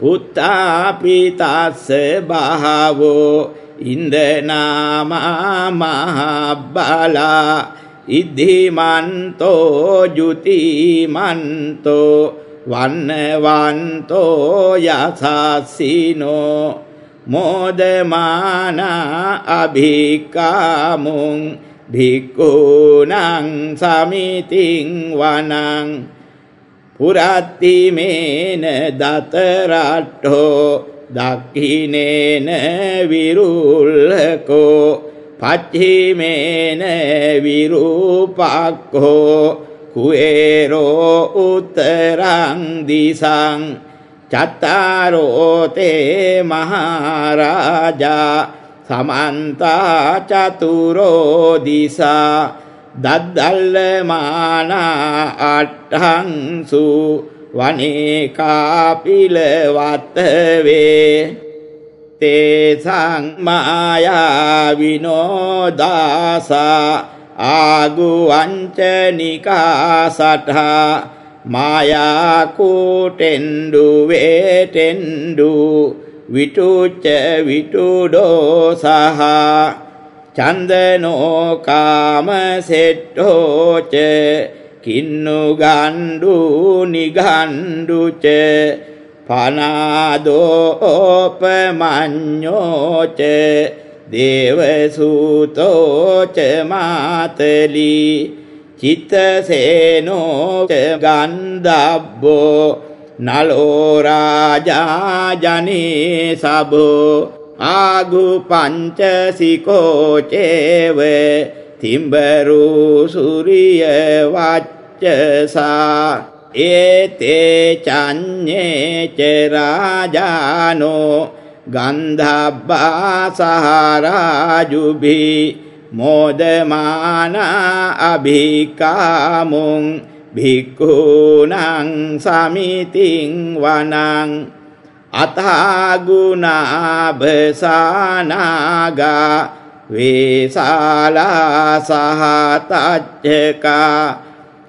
පුත්තාපිතස්ස බහවෝ ඉන්දනාමා මහබ්බලා ඉද්ධිමන්තෝ යුතිමන්තෝ වන්නවන්තෝ යසස්සිනෝ මෝදමානා අභිකාමුං භික්ඛූනං සමිතින් වනං පුරත්තිමේන දතරට්ඨෝ දක්ඛිනේන විරුල්ලකෝ පච්චිමේන විරූපක්ඛෝ කුේරෝ උත්තරං දිසං චත්තාරෝ තේ මහරජා සමන්තා චතුරෝ දිසා දද්දල්ලමානා අට්ඨංසු වනේකාපිලවත්තවේ තේසං මායා විනෝදාසා ආගුවංචනිකා සටහා මායාකූටෙන්ඩු වේටෙන්ඩු විටුච්ච විටුඩෝ සහ චන්දනෝකාම සෙට්ටෝච කින්නු ගණ්ඩු නිගණ්ඩුච පනාදෝපමං්ඥෝච දේවසූතෝච මාතලී චිත්තසේනෝච ගන්ධබ්බෝ නලෝරාජාජනී සබෝ ආගු පංචසිකෝචේව තිම්බරු සුරිය වච්චසා ඒතේ චඤ්ඤේච රාජානෝ ගන්ධබ්බා සහරාජුභී මෝදමාන අභිකාමුං භික්ඛූනං සමිතින් වනං අතාගුණාභසානාගා වේසාලා සහතච්චකා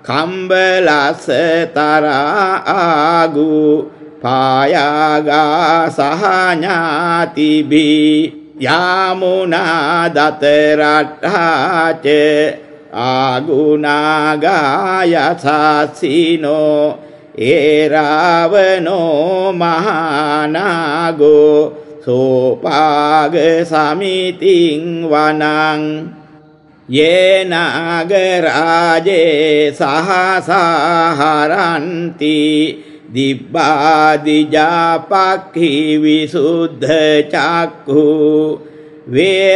කම්බලස තරා ආගු පායාගා සහඥාතිබී යාමුනා දතරට්ඨාච ආගුණාගායසසිනෝ ඒරාවනෝ මහානාගෝ සෝපාග සමිතින් වනං යේනාගරාජේ සහසාහරන්ති දිබ්බාදිජාපක්හි විසුද්ධ චක්කු වේහාසයාතේ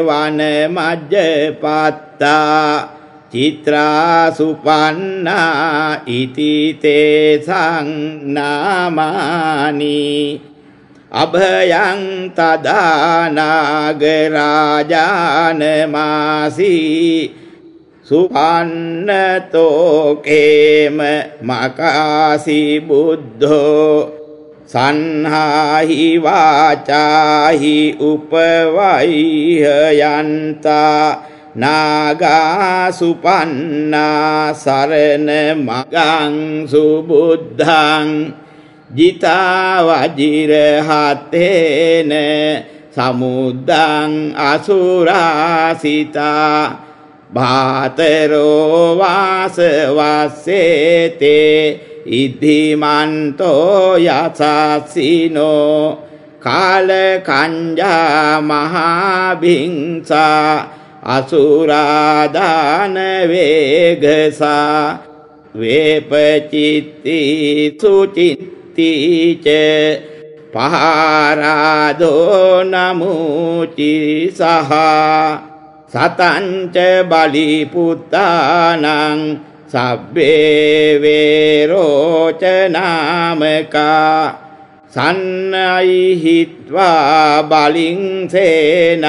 වන මජ්ජපත්තා චිත්‍රාසුපන්නා ඉතිතේ සංනාමානී අභයං තදානාගරාජානමාසී සුපන්නතෝකේම මකාසි බුද්ධෝ සන්හාහි වාචාහි උපවයිහයන්තා නාගාසුපන්නා සරණ මගං සුබුද්ධං ජිතාවජිරහත්තේන සමුද්දං අසුරාසිතා භාතරෝ වාසවස්සේතේ ඉද්ධිමන්තෝ යසස්සිනෝ කාලකංජා මහාභිංසා අසුරාදාන වේගසා වේපචිත්ති සුචිත්තිච පහාරාදෝ නමුචි සහ සතංච බලිපුත්තානං සබ්බේ වේරෝචනාමකා සන්නයිහිත්වා බලිංසේනං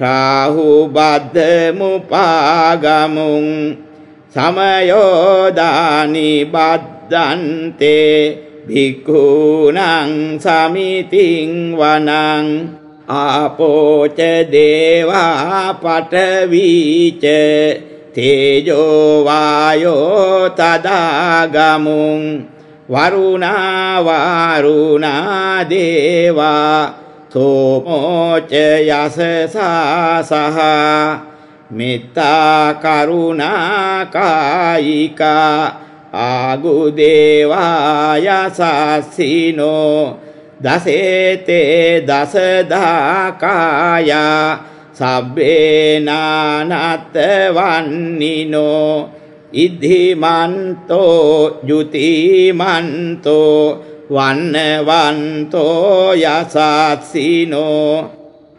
රාහු බද්ධමුපාගමුං සමයෝදානි බද්ධන්තේ භික්ඛූනං සමිතින් වනං ආපෝච දේවා පටවීච තේජෝ වායෝ තදාගමුං වරුණා වරුණා දේවා සෝමෝච යසසා සහ මෙත්තා කරුණා කායිකා ආගුදේවායසස්සිනෝ දසේතේ දසදාකායා සබ්බේනානත්තවන්නිනෝ ඉද්ධිමන්තෝ යුතිමන්තෝ වන්නවන්තෝ යසත්සිනෝ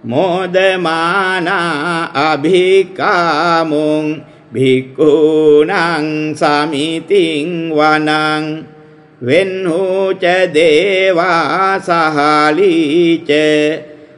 මෝදමානා අභිකාමුං භික්ඛූනං සමිතින් වනං වෙන්හූච දේවා සහලීච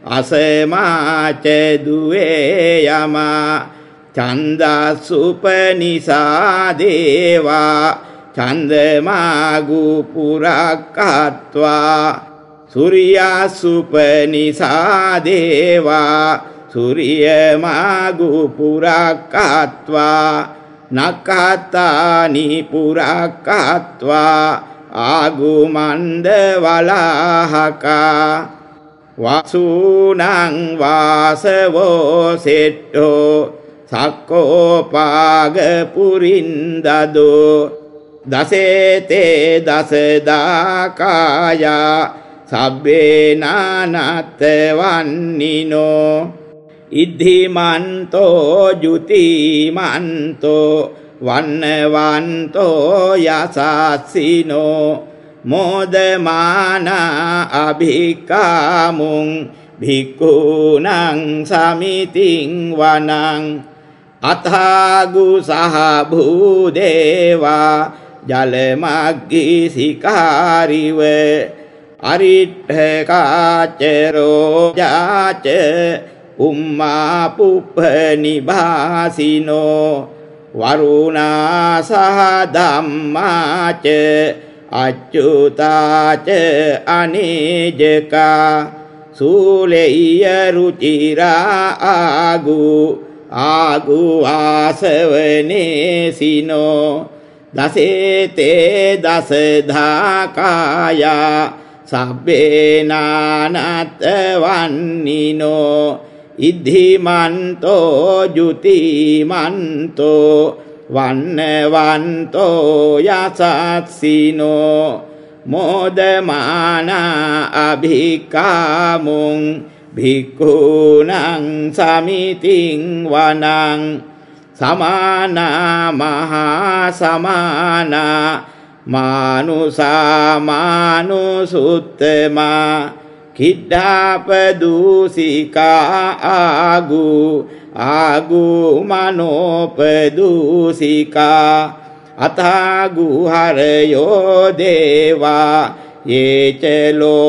අසමාච දුවේ යමා චන්දසුපනිසා දේවා චන්දමාගු පුරක්කත්වා සුරියසුපනිසා දේවා සුරියමාගු පුරක්කත්වා නක්කත්තානි පුරක්කත්වා ආගුමන්ද වලාහකා වසූනං වාසවෝ සෙට්ටෝ සක්කෝපාග පුරින්දදෝ දසේතේ දසදාකායා සබ්බේනානත්තවන්නිනෝ. ඉද්ධිමන්තෝ ජුතිමන්තෝ වන්නවන්තෝ යසස්සිනෝ මෝදමානා අභිකාමුං භික්ඛූනං සමිතින් වනං අථාගු සහ භූදේවා ජලමග්ගී සිකාරිව අරිට්ඨකාචරෝ ජාච උම්මා පුප්ප නිභාසිනෝ වරුණා සහ ධම්මාච අච්චුතාච අනේජකා සූලෙය රුචිරා ආගු ආගු ආසවනේසිනෝ දසේතේ දසධාකායා සබ්බේනානත්වන්නිනෝ ඉද්ධිමන්තෝ ජුතිමන්තෝ වන්නවන්තෝ යසත්සිනෝ මෝදමානා අභිකාමුං භික්ඛූනං සමිතින් වනං සමානා මහා සමානා මානුසා මානුසුත්තමා කිඩ්ඩාපදූසිකා ආගු ආගු මනෝපදූසිකා අතාගුහරයෝ දේවා ඒචලෝහිතවාසිනෝ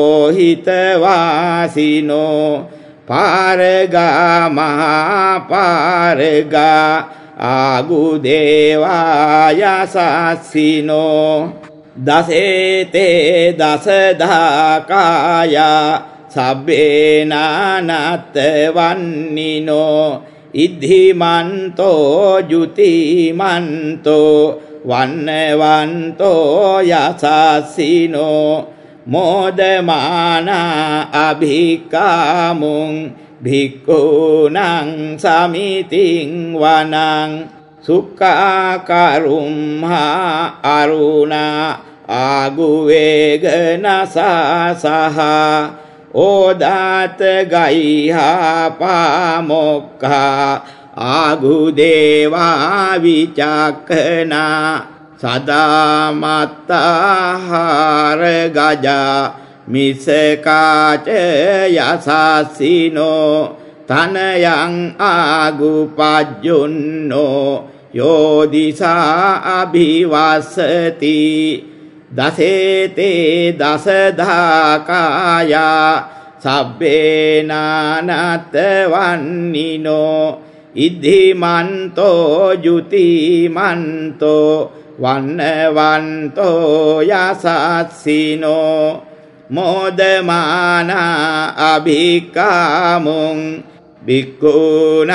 පාරගා මහාපාරගා ආගුදේවායසස්සිනෝ දසේතේ දසදාකායා සබ්බේනානත්තවන්නිනෝ ඉද්ධිමන්තෝ ජුතිමන්තෝ වන්නවන්තෝ යසස්සිනෝ මෝදමානා අභිකාමුං භික්ඛූනං සමිතින් වනං සුක්ඛාකරුම්හා අරුණා ආගුවේගනසා සහ ඕදාත ගයිහා පාමොක්ඛා ආගුදේවා විචක්කනා සදාමත්තාහාර ගජා මිසකාච යසස්සිනෝ තනයං ආගුපජ්ජුන්නෝ යෝදිසා අභිවස්සති දසේතේ දසදාකායා සබ්බේනානත්තවන්නිනෝ ඉද්ධිමන්තෝ ජුතිමන්තෝ වන්නවන්තෝ යසස්සිනෝ මෝදමානා අභිකාමුං භික්ඛූනං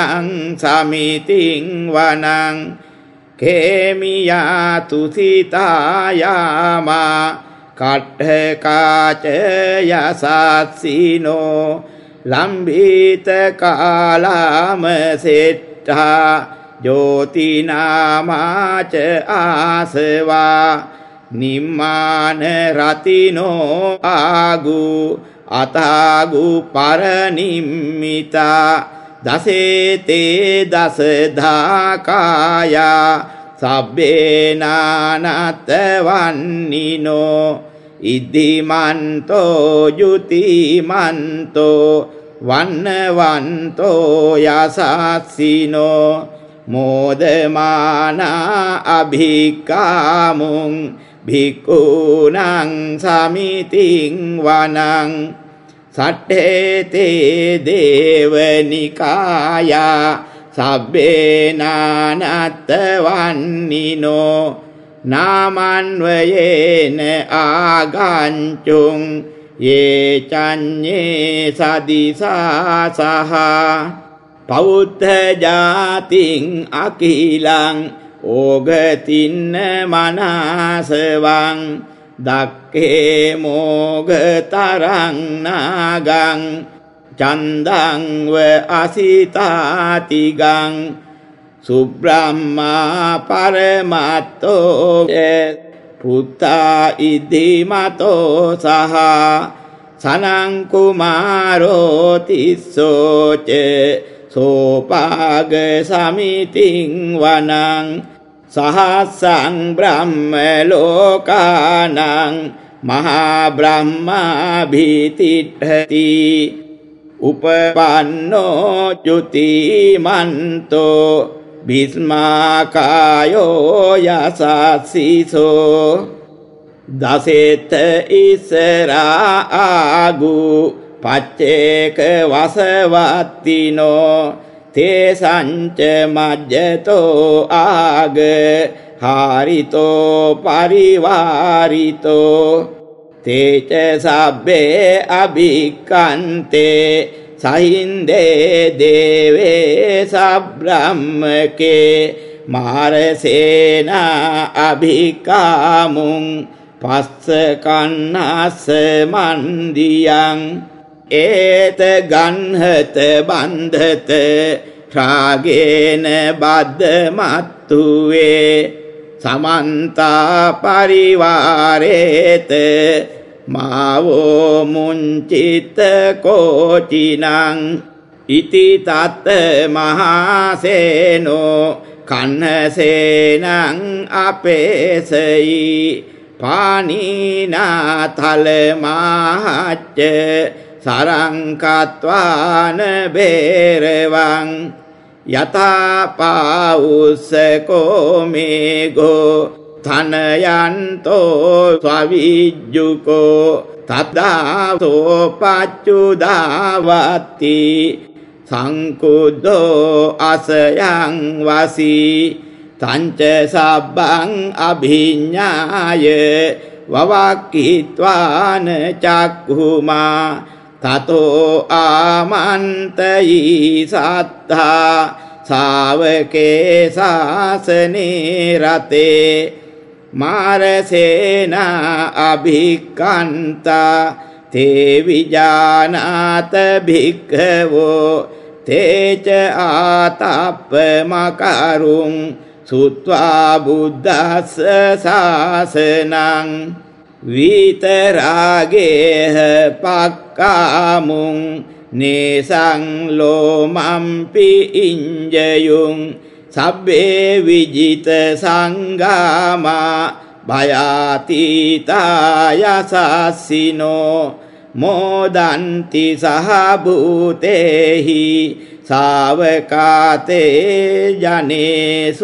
සමිතින් වනං කේමියා තුසිතායාමා කට්ඨකාච යසස්සිනෝ ලම්භීත කාලාම සෙට්ඨා ජෝතිනාමාච ආසවා නිම්මාන රතිනෝ ආගු අතාගු පරනිම්මිතා දසේතේ දසධාකායා සබ්බේනානතවන්නිනෝ ඉද්දිමන්තෝ යුතිමන්තෝ වන්නවන්තෝ යසස්සිනෝ මෝදමානා අභිකාමුං භික්ඛූනං සමිතින් වනං සට්ඨේතේ දේවනිකායා සබ්බේනානත්තවන්නිනෝ නාමන්වයේන ආගංචුං යේ චඤ්ඤේ සදිසා සහ පෞත්ත ජාතින් අකිලං ඕගතින්න මනසවං දක්කේ මෝගතරං නාගං චන්දංව අසිතාතිගං සුබ්‍රහ්මා පරමත්තෝ පුත්තා ඉදිමතෝ සහ සනං කුමාරෝ තිස්සෝච සෝපාග සමිතින් වනං සහස්සං බ්‍රහ්ම ලෝකානං මහා බ්‍රහ්මා භීතිට්ඨති උපපන්නෝ චුතිමන්තෝ භිස්මාකායෝ යසස්සිසෝ දසෙත ඉසරා ආගු පච්චේක වසවත්තිනෝ තේසංච මජ්ජතෝ ආග හාරිතෝ පරිවාරිතෝ තේච සබ්බේ අභික්කන්තේ සහින්දේ දේවේ සබ්‍රහ්මකේ මාරසේනා අභිකාමුං පස්ස කන්නස්ස මන්දියං ඒත ගන්හත බන්ධත රාගේන බද්ධමත්තුවේ සමන්තා පරිවාරේත මාවෝ මුංචිත කෝචිනං ඉති තත්ත මහාසේනෝ කන්නසේනං අපේසයි පානීනාතල මහච්ච සරංකත්වාන බේරවං යථාපාඋස්සකෝ මේගෝ තනයන්තෝ ස්වවිජ්ජුකෝ තද්දාසෝ පච්චුදාවත්ති සංකුද්දෝ අසයං වසී තංච සබ්බං අභිඤ්ඤාය වවක්ඛිත්වාන චක්ඛුමා තතෝ ආමන්තයි සත්තා සාවකේ සාසනේ රතේ මාරසේනා අභික්කන්තා තේ විජානාත භික්ඛවෝ තේච ආතප්ප මකරුං සුත්වා බුද්දස්ස සාසනං විතරාගේහ පක්කාමුං නේසං ලෝමම්පි ඉංජයුං සබ්බේ විජිත සංගාමා භයාතීතායසස්සිනෝ මෝදන්ති සහභූතේහි සාවකාතේ ජනේසුතාති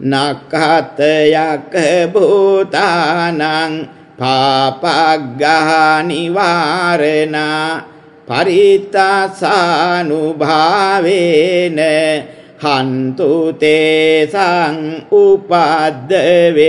නක්හතයක් භූතානං පාපග්ගහනිවාරණා පරිත්තාසානුභාවේන හන්තු තේසං උපද්දවේ